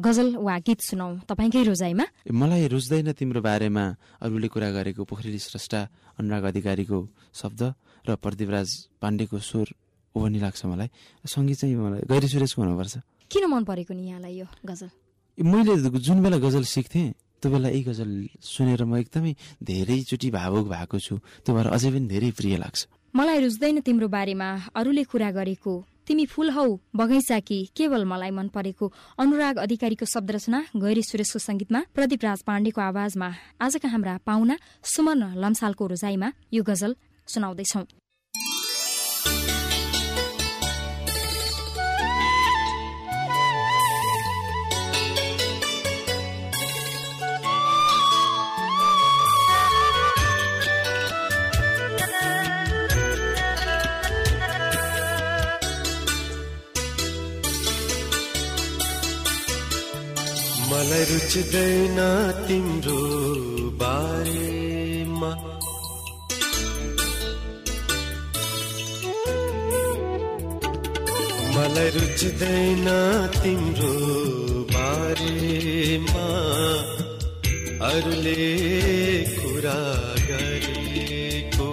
गजल वा गीत सुनाऊ तपाईँकै रोजाइमा। मलाई रुच्दैन तिम्रो बारेमा अरूले कुरा गरेको पोखरेली स्रष्टा अनुराग अधिकारीको शब्द। र प्रदीपराज पाण्डेको स्वर ओभनी लाग्छ मलाई। सङ्गीत चाहिँ मलाई गैरी सुरेशको हुनुपर्छ। किन मन परेको नि यहाँलाई यो गजल? मैले जुन बेला गजल सिक्थेँ त्यो बेला यही गजल सुनेर म एकदमै धेरैचोटि भावुक भएको छु। त्यो भएर अझै पनि धेरै प्रिय लाग्छ। मलाई रुच्दैन तिम्रो बारेमा अरूले कुरा गरेको। तिमी फूल हौ बगैँचा कि केवल मलाई मन परेको। अनुराग अधिकारीको शब्द रचना गैरी सुरेशको संगीतमा प्रदीप राज पाण्डेको आवाजमा। आजका हाम्रा पाहुना सुमन लम्सालको रोजाइमा यो गजल सुनाउँदैछौ। मलाई रुच्दैन तिम्रो बारेमा रुच्दैन तिम्रो बारेमा। अरूले कुरा गरेको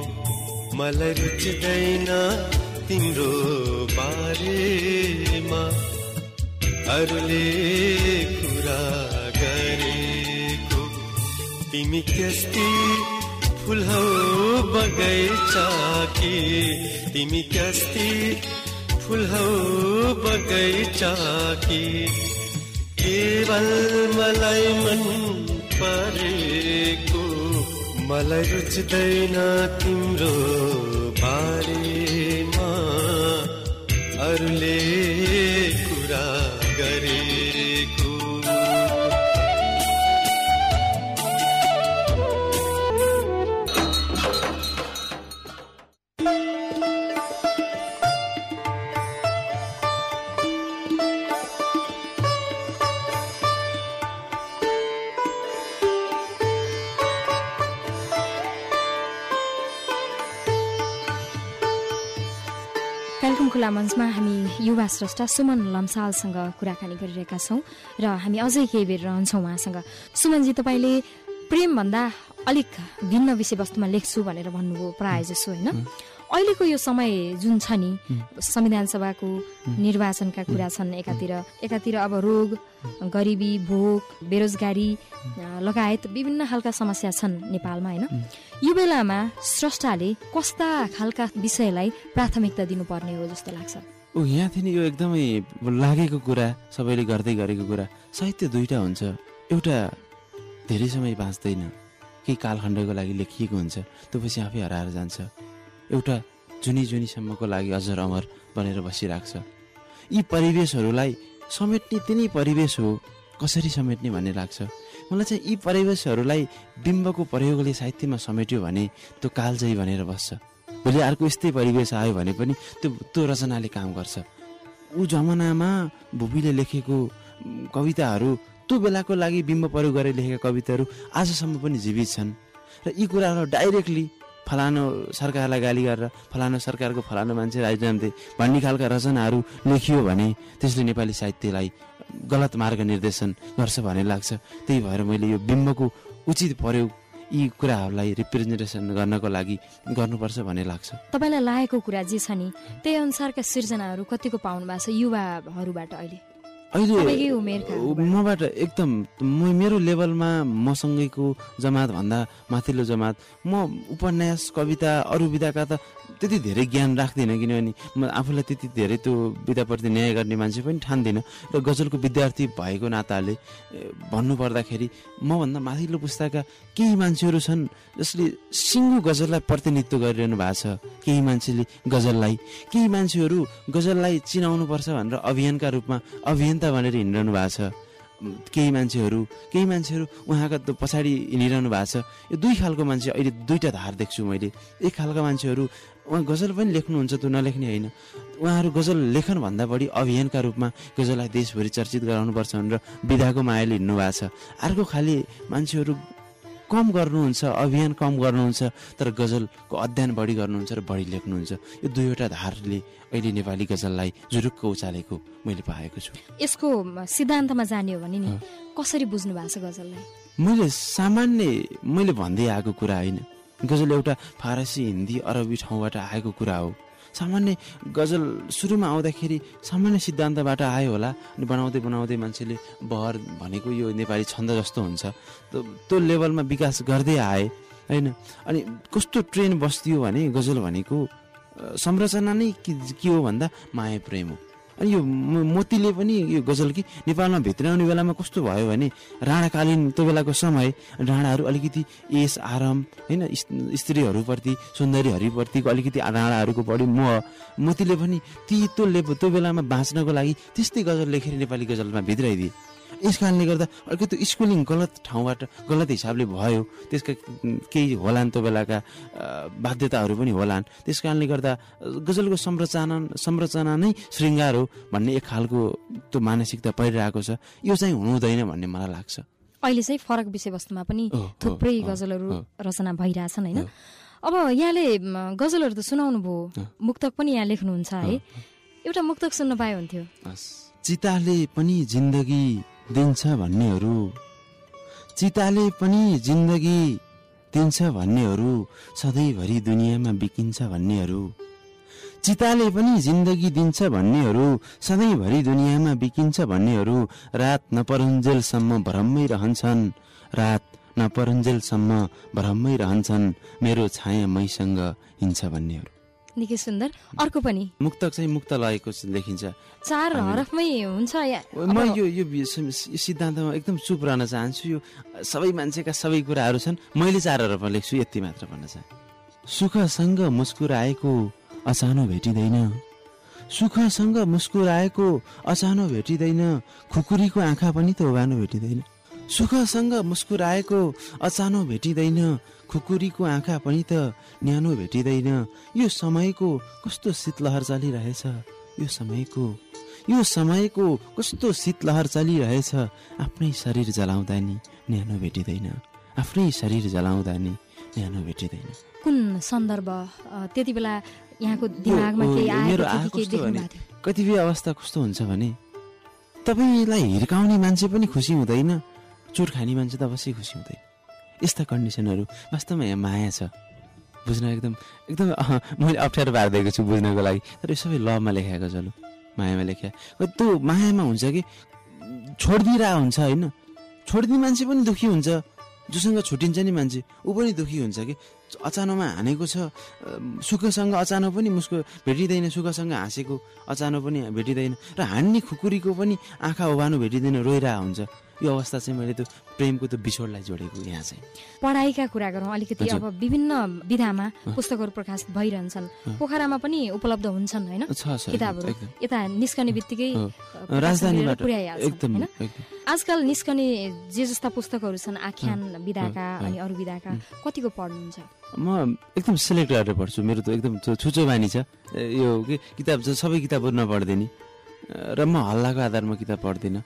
मलाई रुच्दैन तिम्रो बारेमा। अरूले कुरा गरेको तिमी त्यस्तै फुल बगैँचा कि तिमी त्यस्तै फुल बगैँचा कि। केवल मलाई मन परेको मलाई रुच्दैन तिम्रो बारेमा। अरूले खुला मञ्चमा हामी युवा स्रष्टा सुमन लम्सालसँग कुराकानी गरिरहेका छौँ र हामी अझै केही बेर रहन्छौँ उहाँसँग। सुमनजी तपाईँले प्रेमभन्दा अलिक भिन्न विषयवस्तुमा लेख्छु भनेर भन्नुभयो प्रायः जसो होइन? अहिलेको यो समय जुन छ नि संविधान सभाको निर्वाचनका कुरा छन् एकातिर। एकातिर अब रोग गरिबी भोक बेरोजगारी लगायत विभिन्न खालका समस्या छन् नेपालमा होइन? यो बेलामा स्रष्टाले कस्ता खालका विषयलाई प्राथमिकता दिनुपर्ने हो जस्तो लाग्छ? ओ यहाँ थियो नि यो एकदमै लागेको कुरा सबैले गर्दै गरेको कुरा। साहित्य दुईटा हुन्छ। एउटा धेरै समय बाँच्दैन। केही कालखण्डको लागि लेखिएको हुन्छ। त्यो पछि आफै हराएर जान्छ। एउटा जुनी जुनीसम्मको लागि अजर अमर बनेर बसिरहेको छ यी परिवेशहरूलाई समेट्ने तिनै परिवेश हो कसरी समेट्ने भन्ने लाग्छ। मलाई चाहिँ यी परिवेशहरूलाई बिम्बको प्रयोगले साहित्यमा समेट्यो भने त्यो कालजयी भनेर बस्छ। भोलि अर्को यस्तै परिवेश आयो भने पनि त्यो त्यो रचनाले काम गर्छ। ऊ जमानामा भुपीले लेखेको कविताहरू त्यो बेलाको लागि बिम्ब प्रयोग गरेर लेखेका कविताहरू आजसम्म पनि जीवित छन्। र यी कुराहरू डाइरेक्टली फलानो सरकारलाई गाली गरेर फलानो सरकारको फलानो मान्छे राजनान्थे भन्ने खालका रचनाहरू लेखियो भने त्यसले नेपाली साहित्यलाई गलत मार्ग निर्देशन गर्छ भन्ने लाग्छ। त्यही भएर मैले यो बिम्बको उचित प्रयोग यी कुराहरूलाई रिप्रेजेन्टेसन गर्नको लागि गर्नुपर्छ भन्ने लाग्छ। तपाईँलाई लागेको कुरा जे छ नि त्यही अनुसारका सिर्जनाहरू कतिको पाउनु भएको छ युवाहरूबाट अहिले? अहिले मबाट एकदम म मेरो लेभलमा मसँगैको जमात भन्दा माथिल्लो जमात। म उपन्यास कविता अरू विधाका त त्यति धेरै ज्ञान राख्दिनँ किनभने म आफूलाई त्यति धेरै त्यो विधाप्रति न्याय गर्ने मान्छे पनि ठान्दिनँ र गजलको विद्यार्थी भएको नाताले। भन्नुपर्दाखेरि मभन्दा माथिल्लो पुस्ताका केही मान्छेहरू छन् जसले सिङ्गो गजललाई प्रतिनिधित्व गरिरहनु भएको छ। केही मान्छेले गजललाई केही मान्छेहरू गजललाई चिनाउनुपर्छ भनेर अभियानका रूपमा अभियन्ता भनेर हिँडिरहनु भएको छ। केही मान्छेहरू केही मान्छेहरू उहाँका पछाडि हिँडिरहनु भएको छ। यो दुई खालको मान्छे अहिले दुईवटा धार देख्छु मैले। एक खालका मान्छेहरू उहाँ गजल पनि लेख्नुहुन्छ त्यो नलेख्ने होइन। उहाँहरू गजल लेखन भन्दा बढी अभियानका रूपमा गजललाई देशभरि चर्चित गराउनुपर्छ भनेर विधाको मायाले हिँड्नु भएको छ। अर्को खाले मान्छेहरू कम गर्नुहुन्छ अभियान कम गर्नुहुन्छ तर गजलको अध्ययन बढी गर्नुहुन्छ र बढी लेख्नुहुन्छ। यो दुईवटा धारले अहिले नेपाली गजललाई जुरुक्क उचालेको मैले पाएको छु। यसको सिद्धान्तमा जाने हो भने नि कसरी बुझ्नु भएको छ गजललाई? मैले सामान्य मैले भन्दै आएको कुरा होइन। गजल एउटा फारसी हिन्दी अरबी ठाउँबाट आएको कुरा हो। सामान्य गजल सुरुमा आउँदाखेरि सामान्य सिद्धान्तबाट आयो होला। अनि बनाउँदै बनाउँदै मान्छेले बहर भनेको यो नेपाली छन्द जस्तो हुन्छ। त्यो लेभलमा विकास गर्दै आए होइन? अनि कस्तो ट्रेन बस्दियो भने गजल भनेको? संरचना नै के हो भन्दा माया प्रेम हो। अनि यो मोतीले पनि यो गजल कि नेपालमा भित्राउने बेलामा कस्तो भयो भने राणाकालीन त्यो बेलाको समय राणाहरू अलिकति यस आराम होइन स्त्री- स्त्रीहरूप्रति सौन्दर्यहरूप्रतिको अलिकति राणाहरूको बढी मोह मोतीले पनि ती त्यो ले त्यो बेलामा बाँच्नको लागि त्यस्तै गजल लेखेर नेपाली गजलमा भित्राइदिए। यस कारणले गर्दा अलिकति स्कुलिङ गलत ठाउँबाट गलत हिसाबले भयो त्यसका केही होलान् त्यो बेलाका बाध्यताहरू पनि होलान्। त्यस कारणले गर्दा गजलको संरचना संरचना नै श्रृङ्गार हो भन्ने एक खालको त्यो मानसिकता परिरहेको छ। यो चाहिँ हुनु हुँदैन भन्ने मलाई लाग्छ। अहिले चाहिँ फरक विषयवस्तुमा पनि थुप्रै गजलहरू। रचना भइरहेछन् होइन? अब यहाँले गजलहरू त सुनाउनु भयो। मुक्तक पनि यहाँ लेख्नुहुन्छ है? एउटा मुक्तक सुन्न पाए हुन्थ्यो। चिताले पनि जिन्दगी दिन्छ भन्नेहरू। चिताले पनि जिन्दगी दिन्छ भन्नेहरू सधैँभरि दुनियाँमा बिकिन्छ भन्नेहरू। चिताले पनि जिन्दगी दिन्छ भन्नेहरू सधैँभरि दुनियाँमा बिकिन्छ भन्नेहरू। रात नपरुन्जेलसम्म भ्रममै रहन्छन्। रात नपरुन्जेलसम्म भ्रममै रहन्छन्। मेरो छाया मैसँग हिँड्छ भन्नेहरू। निकै सुन्दर। अर्को पनि। मुक्तक चाहिँ मुक्त लगेको लेखिन्छ चार हरफमै हुन्छ म यो यो सिद्धान्तमा एकदम चुप रहन चाहन्छु। यो सबै मान्छेका सबै कुराहरू छन्। मैले चार हरफमा लेख्छु यति मात्र भन्न चाहे सुखसँग मुस्कुराएको अचानो भेटिँदैन। सुखसँग मुस्कुराएको अचानो भेटिँदैन। खुकुरीको आँखा पनि त ओभानो भेटिँदैन। सुखसँग मुस्कुराएको अचानो भेटिँदैन। खुकुरीको आँखा पनि त न्यानो भेटिँदैन। यो समयको कस्तो शीतलहर चलिरहेछ? यो समयको यो समयको कस्तो शीतलहर चलिरहेछ? आफ्नै शरीर जलाउँदा नि न्यानो भेटिँदैन। आफ्नै शरीर जलाउँदा नि यहाँ नभेटिँदैन कुन सन्दर्भ? त्यति बेला यहाँको दिमागमा कतिपय अवस्था कस्तो हुन्छ भने? तपाईँलाई हिर्काउने मान्छे पनि खुसी हुँदैन। चोट खाने मान्छे त अवश्य खुसी हुँदैन। यस्ता कन्डिसनहरू वास्तवमा यहाँ माया छ। बुझ्न एकदम एकदम मैले अप्ठ्यारो पारिदिएको छु बुझ्नको लागि। तर यो सबै लभमा लेखाएको छ लु मायामा लेखा त्यो मायामा हुन्छ कि? छोडिदिइरह हुन्छ होइन? छोडिदिने मान्छे पनि दुःखी हुन्छ। जोसँग छुट्टिन्छ नि मान्छे ऊ पनि दुःखी हुन्छ कि? अचानोमा हानेको छ। सुखसँग अचानो पनि मुस्को भेटिँदैन सुखसँग हाँसेको अचानो पनि भेटिँदैन र हान्ने खुकुरीको पनि आँखा ओभानो भेटिँदैन रोइरहेको हुन्छ। यो अवस्था चाहिँ मैले त्यो प्रेमको त्यो बिछोडलाई जोडेको यहाँ चाहिँ। पढाइका कुरा गरौँ। अलिकति। अब विभिन्न विधामा। पुस्तकहरू प्रकाशित भइरहन्छन्। पोखरामा पनि उपलब्ध हुन्छन् होइन? किताबहरू। यता निस्कने बित्तिकै राजधानीबाट एकदम आजकल निस्कने जे जस्ता पुस्तकहरू छन् आख्यान विधाका अनि अरू विधाका कतिको पढ्नुहुन्छ? म एकदम सेलेक्ट गरेर पढ्छु। मेरो त एकदम छो- छुचो बानी छ। यो के किताब चाहिँ सबै किताबहरू नपढ्दिनँ। र म हल्लाको आधारमा किताब पढ्दिनँ।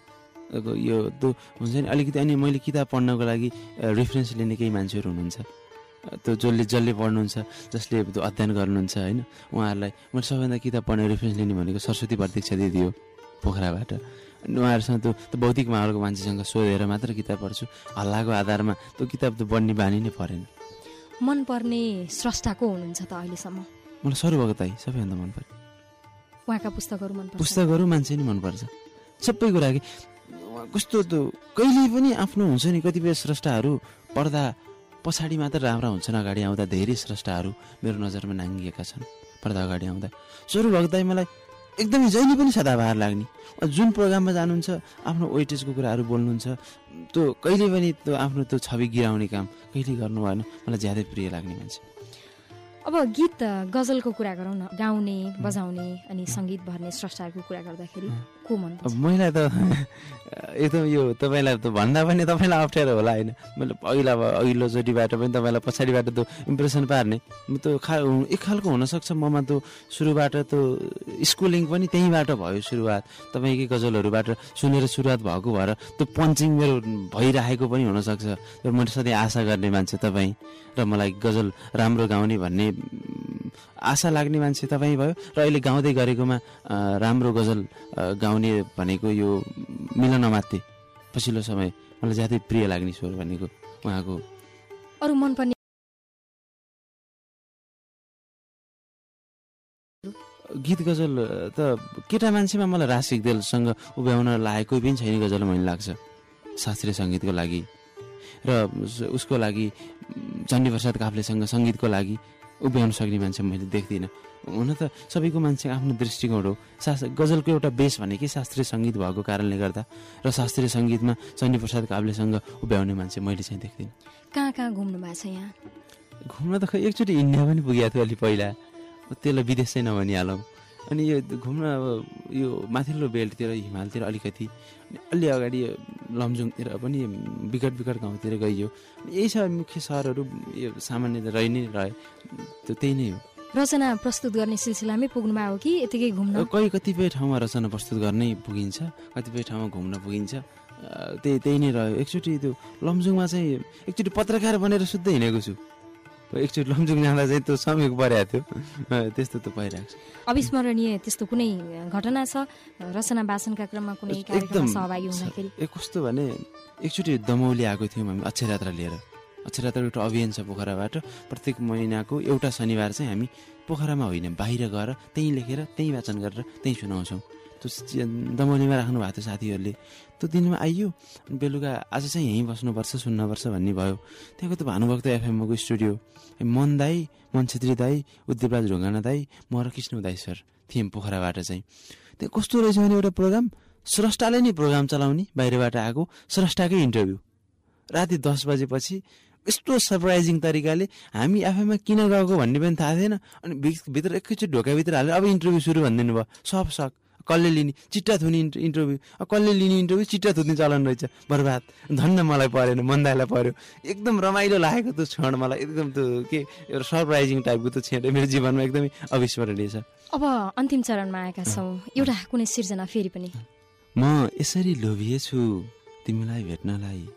यो त्यो हुन्छ नि अलिकति अनि मैले किताब पढ्नको लागि रेफरेन्स लिने केही मान्छेहरू हुनुहुन्छ। त्यो जसले जसले पढ्नुहुन्छ जसले त्यो अध्ययन गर्नुहुन्छ होइन उहाँहरूलाई मैले सबैभन्दा किताब पढ्ने रेफरेन्स लिने भनेको सरस्वती प्रतीक्षा दिदी हो पोखराबाट। अनि उहाँहरूसँग त्यो त्यो भौतिक माहौलको मान्छेसँग सोधेर मात्र किताब पढ्छु। हल्लाको आधारमा त्यो किताब त पढ्ने बानी नै परेन। मनपर्ने स्रष्टा को हुनुहुन्छ त अहिलेसम्म? मलाई सरुभगत आई सबैभन्दा मनपर्छ उहाँका पुस्तकहरू मनपर्छ? पुस्तकहरू मान्छे नि मनपर्छ। सबै कुरा कि कस्तो त्यो कहिले पनि आफ्नो हुन्छ नि कतिपय स्रष्टाहरू पढ्दा पछाडि मात्र राम्रा हुन्छन् अगाडि आउँदा धेरै स्रष्टाहरू मेरो नजरमा नाङ्गिएका छन् पर्दा अगाडि आउँदा। स्वरू भक्ताई मलाई एकदमै जहिले पनि सदाबहार लाग्ने। जुन प्रोग्राममा जानुहुन्छ आफ्नो वेटेजको कुराहरू बोल्नुहुन्छ त्यो कहिले पनि त्यो आफ्नो त्यो छवि गिराउने काम कहिले गर्नु भएन मलाई ज्यादै प्रिय लाग्ने मान्छे। अब गीत गजलको कुरा गरौँ न गाउने बजाउने अनि सङ्गीत भर्ने स्रष्टाहरूको कुरा गर्दाखेरि महिला त एकदम यो तपाईँलाई त भन्दा पनि तपाईँलाई अप्ठ्यारो होला होइन। मैले पहिला अघिल्लोचोटिबाट पनि तपाईँलाई पछाडिबाट त्यो इम्प्रेसन पार्ने। म त्यो खा एक खालको हुनसक्छ। ममा त्यो सुरुबाट त्यो स्कुलिङ पनि त्यहीँबाट भयो सुरुवात। तपाईँकै गजलहरूबाट सुनेर सुरुवात भएको भएर त्यो पञ्चिङ मेरो भइरहेको पनि हुनसक्छ। र मैले सधैँ आशा गर्ने मान्छे तपाईँ र मलाई गजल राम्रो गाउने भन्ने आशा लाग्ने मान्छे तपाईँ भयो। र अहिले गाउँदै गरेकोमा राम्रो गजल अ, गाउने भनेको यो मिलन अमात्य पछिल्लो समय मलाई ज्यादै प्रिय लाग्ने स्वर भनेको उहाँको। अरू मनपर्ने गीत गजल त केटा मान्छेमा मलाई राज सिग्देलसँग उभ्याउन लागेको पनि छैन गजल मलाई लाग्छ शास्त्रीय सङ्गीतको लागि। र उस- उसको लागि उम्, चण्डीप्रसाद काफ्लेसँग सङ्गीतको लागि उभ्याउन सक्ने मान्छे मैले देख्दिनँ। हुन त सबैको मान्छे आफ्नो दृष्टिकोण हो। शास गजलको एउटा बेस भनेकै शास्त्रीय सङ्गीत भएको कारणले गर्दा र शास्त्रीय सङ्गीतमा चण्डीप्रसाद काफ्लेसँग उभ्याउने मान्छे मैले चाहिँ देख्दिनँ। कहाँ कहाँ घुम्नु भएको छ यहाँ? घुम्न त खै एकचोटि इन्डिया पनि पुगेको थियो अलि पहिला। त्यसलाई विदेश चाहिँ नभनिहालौँ। अनि यो घुम्न अब यो माथिल्लो बेल्टतिर हिमालतिर अलिकति अनि अलि अगाडि लमजुङतिर पनि विकट विकट गाउँतिर गइयो। यही छ मुख्य सहरहरू यो सामान्य रहि नै रहे। त्यो त्यही नै हो। रचना प्रस्तुत गर्ने सिलसिलामै पुग्नु भएको हो कि यतिकै घुम्न? कोही कतिपय ठाउँमा रचना प्रस्तुत गर्नै पुगिन्छ। कतिपय ठाउँमा घुम्न पुगिन्छ। त्यही त्यही नै रह्यो। एकचोटि त्यो लमजुङमा चाहिँ एकचोटि पत्रकार बनेर शुद्ध हिँडेको छु। एकचोटि लमजुङ जाँदा चाहिँ त्यो संयोग परेको थियो। त्यस्तो त भइरहेको छ। अविस्मरणीय त्यस्तो कुनै घटना छ? रचना वाचनका क्रममा कुनै कार्यक्रममा सहभागी हुँदाखेरि? ए कस्तो भने एकचोटि दमौली आएको थियौँ हामी अक्षर यात्रा लिएर। अक्षर यात्रा एउटा अभियान छ पोखराबाट। प्रत्येक महिनाको एउटा शनिबार चाहिँ हामी पोखरामा होइन बाहिर गएर त्यहीँ लेखेर त्यहीँ वाचन गरेर त्यहीँ सुनाउँछौँ। त्यो दमौलीमा राख्नु भएको थियो साथीहरूले। त्यो दिनमा आइयो बेलुका आज चाहिँ यहीँ बस्नुपर्छ सुन्नुपर्छ भन्ने भयो। त्यहाँको त भानुभक्त एफएमको स्टुडियो। मन दाई मन छेत्री दाई उद्दीपराज ढुङ्गाना दाई म र कृष्ण दाई सर थियौँ पोखराबाट चाहिँ। त्यहाँ कस्तो रहेछ भने एउटा प्रोग्राम? स्रष्टाले नै प्रोग्राम चलाउने बाहिरबाट आएको स्रष्टाकै इन्टरभ्यू। राति दस बजेपछि यस्तो सरप्राइजिङ तरिकाले हामी आफैमा किन गएको भन्ने पनि थाहा थिएन। अनि भित्र एकैचोटि ढोकाभित्र हालेर अब इन्टरभ्यू सुरु भनिदिनु भयो। सब सक। कसले लिने? चिट्टा थुने इन्ट- इन्टरभ्यू कसले लिने इन्टरभ्यू चिट्टा थुत्ने चलन रहेछ। बर्बाद। धन्न मलाई परेन मन्दालाई पर्यो एकदम रमाइलो लागेको त्यो क्षण मलाई। एकदम त्यो के एउटा सरप्राइजिङ टाइपको त्यो क्षण मेरो जीवनमा एकदमै अविस्मरणीय छ। अब अन्तिम चरणमा आएका छौँ। एउटा कुनै सिर्जना फेरि पनि। म यसरी लोभिएछु तिमीलाई भेट्नलाई।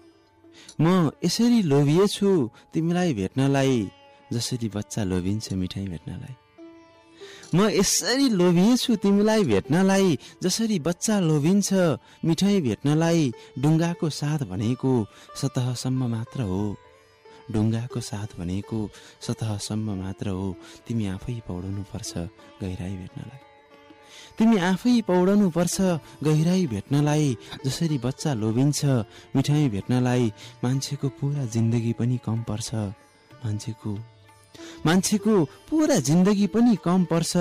म यसरी लोभिएछु तिमीलाई भेट्नलाई जसरी बच्चा लोभिन्छ मिठाई भेट्नलाई। म यसरी लोभिएछु तिमीलाई भेट्नलाई जसरी बच्चा लोभिन्छ मिठाई भेट्नलाई डुङ्गाको साथ भनेको सतहसम्म मात्र हो। ढुङ्गाको साथ भनेको सतहसम्म मात्र हो। तिमी आफै पौडनु पर्छ गहिराई भेट्नलाई। तिमी आफै पौडनु पर्छ गहिराई भेट्नलाई जसरी बच्चा लोभिन्छ मिठाई भेट्नलाई मान्छेको पुरा जिन्दगी पनि कम पर्छ। मान्छेको मान्छेको पुरा जिन्दगी पनि कम पर्छ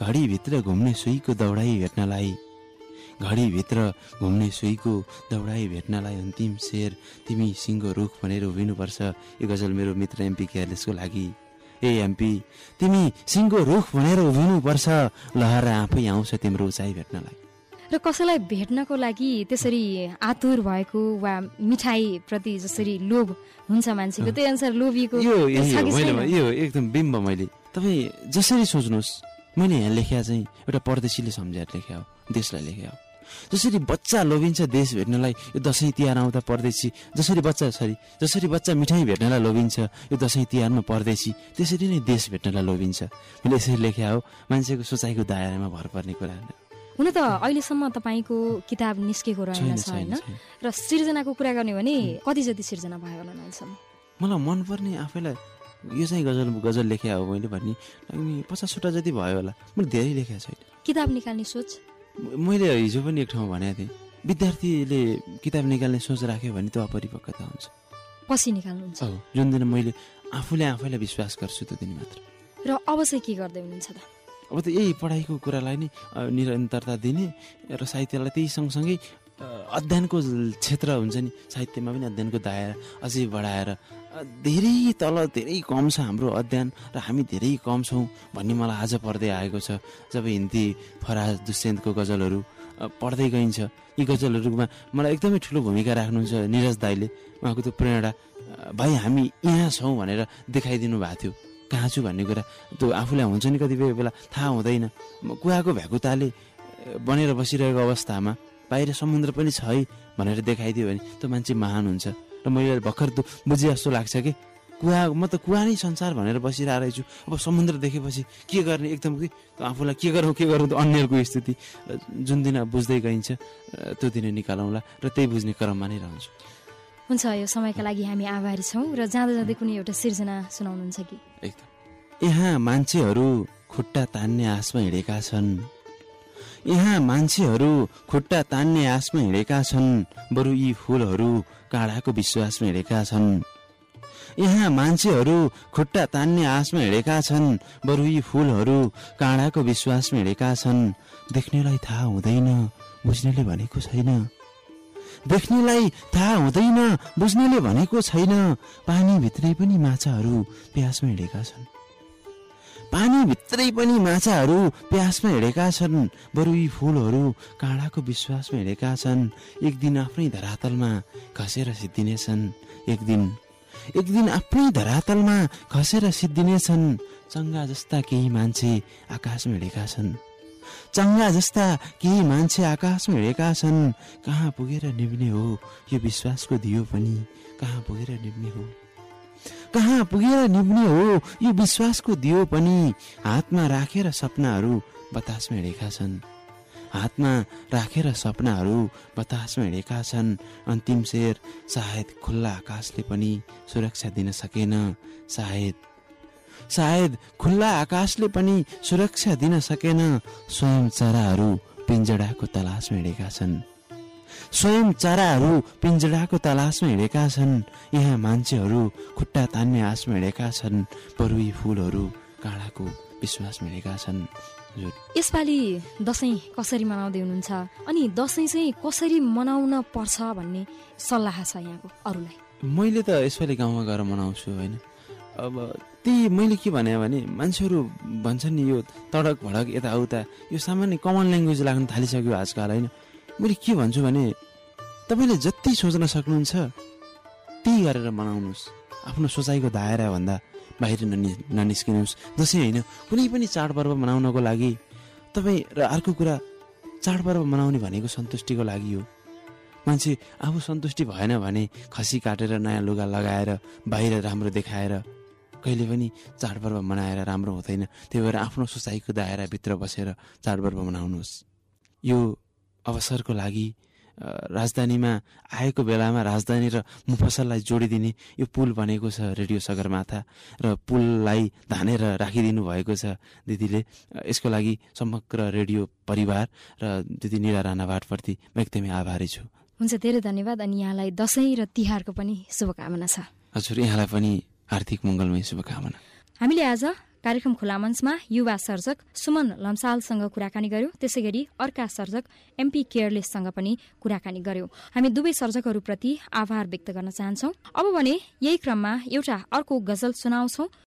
घडीभित्र घुम्ने सुईको दौडाइ भेट्नलाई। घडीभित्र घुम्ने सुईको दौडाइ भेट्नलाई अन्तिम शेर तिमी सिङ्गो रुख भनेर उभिनुपर्छ यो गजल मेरो मित्र एमपी केयरलेसको लागि। ए एमपी तिमी सिङ्गो रुख भनेर उभिनुपर्छ लहर आफै आउँछ तिम्रो उचाइ भेट्नलाई। र कसैलाई भेट्नको लागि त्यसरी आतुर भएको वा मिठाई प्रति जसरी लोभ हुन्छ मान्छेको त्यही अनुसार लोभिएको? यो एकदम बिम्ब मैले। तपाईँ जसरी सोच्नुहोस् मैले यहाँ लेख्या चाहिँ एउटा परदेशीले सम्झाएर लेख्या हो देशलाई लेख्या हो। जसरी बच्चा लोभिन्छ देश भेट्नलाई यो दसैँ तिहार आउँदा परदेशी जसरी बच्चा सरी जसरी बच्चा मिठाई भेट्नलाई लोभिन्छ यो दसैँ तिहारमा परदेशी त्यसरी नै देश भेट्नलाई लोभिन्छ। मैले यसरी लेख्या हो मान्छेको सोचाइको दायरामा भर पर्ने कुरा हुन त अहिलेसम्म तपाईँको किताब निस्केको रहेन छैन। र सिर्जनाको कुरा गर्ने भने कति जति सिर्जना भयो होला अहिलेसम्म? मलाई मनपर्ने आफैलाई यो चाहिँ गजल गजल लेख्या हो मैले भन्ने पचासवटा जति भयो होला मैले धेरै लेखेको छैन। किताब निकाल्ने सोच? मैले हिजो पनि एक ठाउँमा भनेको थिएँ विद्यार्थीले किताब निकाल्ने सोच राख्यो भने त्यो अपरिपक्वता हुन्छ। पछि निकाल्नुहुन्छ। जुन दिन मैले आफूले आफैलाई विश्वास गर्छु त्यो दिन मात्र। र अब चाहिँ के गर्दै हुनुहुन्छ त? अब त यही पढाइको कुरालाई नै निरन्तरता दिने र साहित्यलाई त्यही सँगसँगै अध्ययनको क्षेत्र हुन्छ नि साहित्यमा पनि अध्ययनको दायरा अझै बढाएर धेरै तल धेरै कम छ हाम्रो अध्ययन र हामी धेरै कम छौँ भन्ने मलाई आज पढ्दै आएको छ। जब हिन्दी फराज दुष्यन्तको गजलहरू पढ्दै गइन्छ यी गजलहरूमा मलाई एकदमै ठुलो भूमिका राख्नुहुन्छ निरज दाईले। उहाँको त्यो प्रेरणा भाइ हामी यहाँ छौँ भनेर देखाइदिनु भएको थियो। कहाँ छु भन्ने कुरा त्यो आफूलाई हुन्छ नि कतिपय बेला थाहा हुँदैन। कुवाको भ्याकुताले बनेर बसिरहेको अवस्थामा बाहिर समुद्र पनि छ है भनेर देखाइदियो भने त्यो मान्छे महान हुन्छ। र मैले भर्खर त्यो बुझे जस्तो लाग्छ कि। कुवा म त कुवा नै संसार भनेर बसिरहेको छु अब समुद्र देखेपछि के गर्ने एकदम कि? आफूलाई के गरौँ के गरौँ त अन्यहरूको स्थिति। जुन दिन बुझ्दै गइन्छ त्यो दिन निकालौँला र त्यही बुझ्ने क्रममा नै रहन्छु। हुन्छ यो समयका लागि हामी आभारी छौँ र जाँदा जाँदै कुनै एउटा सिर्जना सुनाउनुहुन्छ कि? एकदम। यहाँ मान्छेहरू खुट्टा तान्ने आसमा हिँडेका छन्। यहाँ मान्छेहरू खुट्टा तान्ने आसमा हिँडेका छन् बरु यी फुलहरू काँडाको विश्वासमा हिँडेका छन्। यहाँ मान्छेहरू खुट्टा तान्ने आसमा हिँडेका छन् बरु यी फुलहरू काँडाको विश्वासमा हिँडेका छन्। देख्नेलाई थाहा हुँदैन बुझ्नेले भनेको छैन। देख्नेलाई थाहा हुँदैन बुझ्नेले भनेको छैन। पानीभित्रै पनि माछाहरू प्यासमा हिँडेका छन्। पानीभित्रै पनि माछाहरू प्यासमा हिँडेका छन्। बरु यी फुलहरू काँडाको विश्वासमा हिँडेका छन्। एक दिन आफ्नै धरातलमा खसेर सिद्धिनेछन्। एक दिन एक दिन आफ्नै धरातलमा खसेर सिद्धिनेछन्। चङ्गा जस्ता केही मान्छे आकाशमा हिँडेका छन्। चङ्गा जस्ता केही मान्छे आकाशमा हिँडेका छन्। कहाँ पुगेर निभ्ने हो यो विश्वासको दियो पनि? कहाँ पुगेर निभ्ने हो? कहाँ पुगेर निभ्ने हो? यो विश्वासको दियो पनि हातमा राखेर सपनाहरू बतासमा हिँडेका छन्। हातमा राखेर सपनाहरू बतासमा हिँडेका छन्। अन्तिम शेर सायद खुल्ला आकाशले पनि सुरक्षा दिन सकेन। सायद सायद खुल्ला आकाशले पनि सुरक्षा दिन सकेन। स्वयं चराहरू पिञ्जडाको तलासमा हिँडेका छन्। स्वयं चराहरू पिञ्जडाको तलासमा हिँडेका छन्। यहाँ मान्छेहरू खुट्टा तान्ने आसमा हिँडेका छन्। यी फुलहरू काँडाको विश्वासमा हिँडेका छन्। यसपालि दसैँ कसरी मनाउँदै हुनुहुन्छ? अनि दसैँ चाहिँ कसरी मनाउन पर्छ भन्ने सल्लाह छ यहाँको अरूलाई? मैले त यसपालि गाउँमा गएर मनाउँछु होइन? अब त्यही मैले के भने भने मान्छेहरू भन्छन् नि यो तडक भडक यताउता यो सामान्य कमन ल्याङ्ग्वेज लाग्न थालिसक्यो आजकल होइन? मैले के भन्छु भने तपाईँले जति सोच्न सक्नुहुन्छ त्यही गरेर मनाउनुहोस्। आफ्नो सोचाइको दायराभन्दा बाहिर ननि ननिस्किनुहोस्। जसै होइन कुनै पनि चाडपर्व मनाउनको लागि तपाईँ र अर्को कुरा चाडपर्व मनाउने भनेको सन्तुष्टिको लागि हो। मान्छे आफू सन्तुष्टि भएन भने खसी काटेर नयाँ लुगा लगाएर बाहिर राम्रो देखाएर कहिले पनि चाडपर्व मनाएर राम्रो हुँदैन। त्यही भएर आफ्नो सोचाइको दायराभित्र बसेर चाडपर्व मनाउनुहोस्। यो अवसरको लागि राजधानीमा आएको बेलामा राजधानी र मुफसललाई जोडिदिने यो पुल बनेको छ रेडियो सगरमाथा र पुललाई धानेर राखिदिनु भएको छ दिदीले। यसको लागि समग्र रेडियो परिवार र दिदी निरा राणाभाटप्रति म एकदमै आभारी छु। हुन्छ धेरै धन्यवाद अनि यहाँलाई दसैँ र तिहारको पनि शुभकामना छ। हजुर यहाँलाई पनि आर्थिक मङ्गलमय शुभकामना। हामीले आज कार्यक्रम खुला मञ्चमा युवा सर्जक सुमन लम्सालसँग कुराकानी गर्यौं। त्यसै गरी अर्का सर्जक एमपी केयरलेससँग पनि कुराकानी गर्यौं। हामी दुवै सर्जकहरूप्रति आभार व्यक्त गर्न चाहन्छौ। अब भने यही क्रममा एउटा अर्को गजल सुनाउँछौ।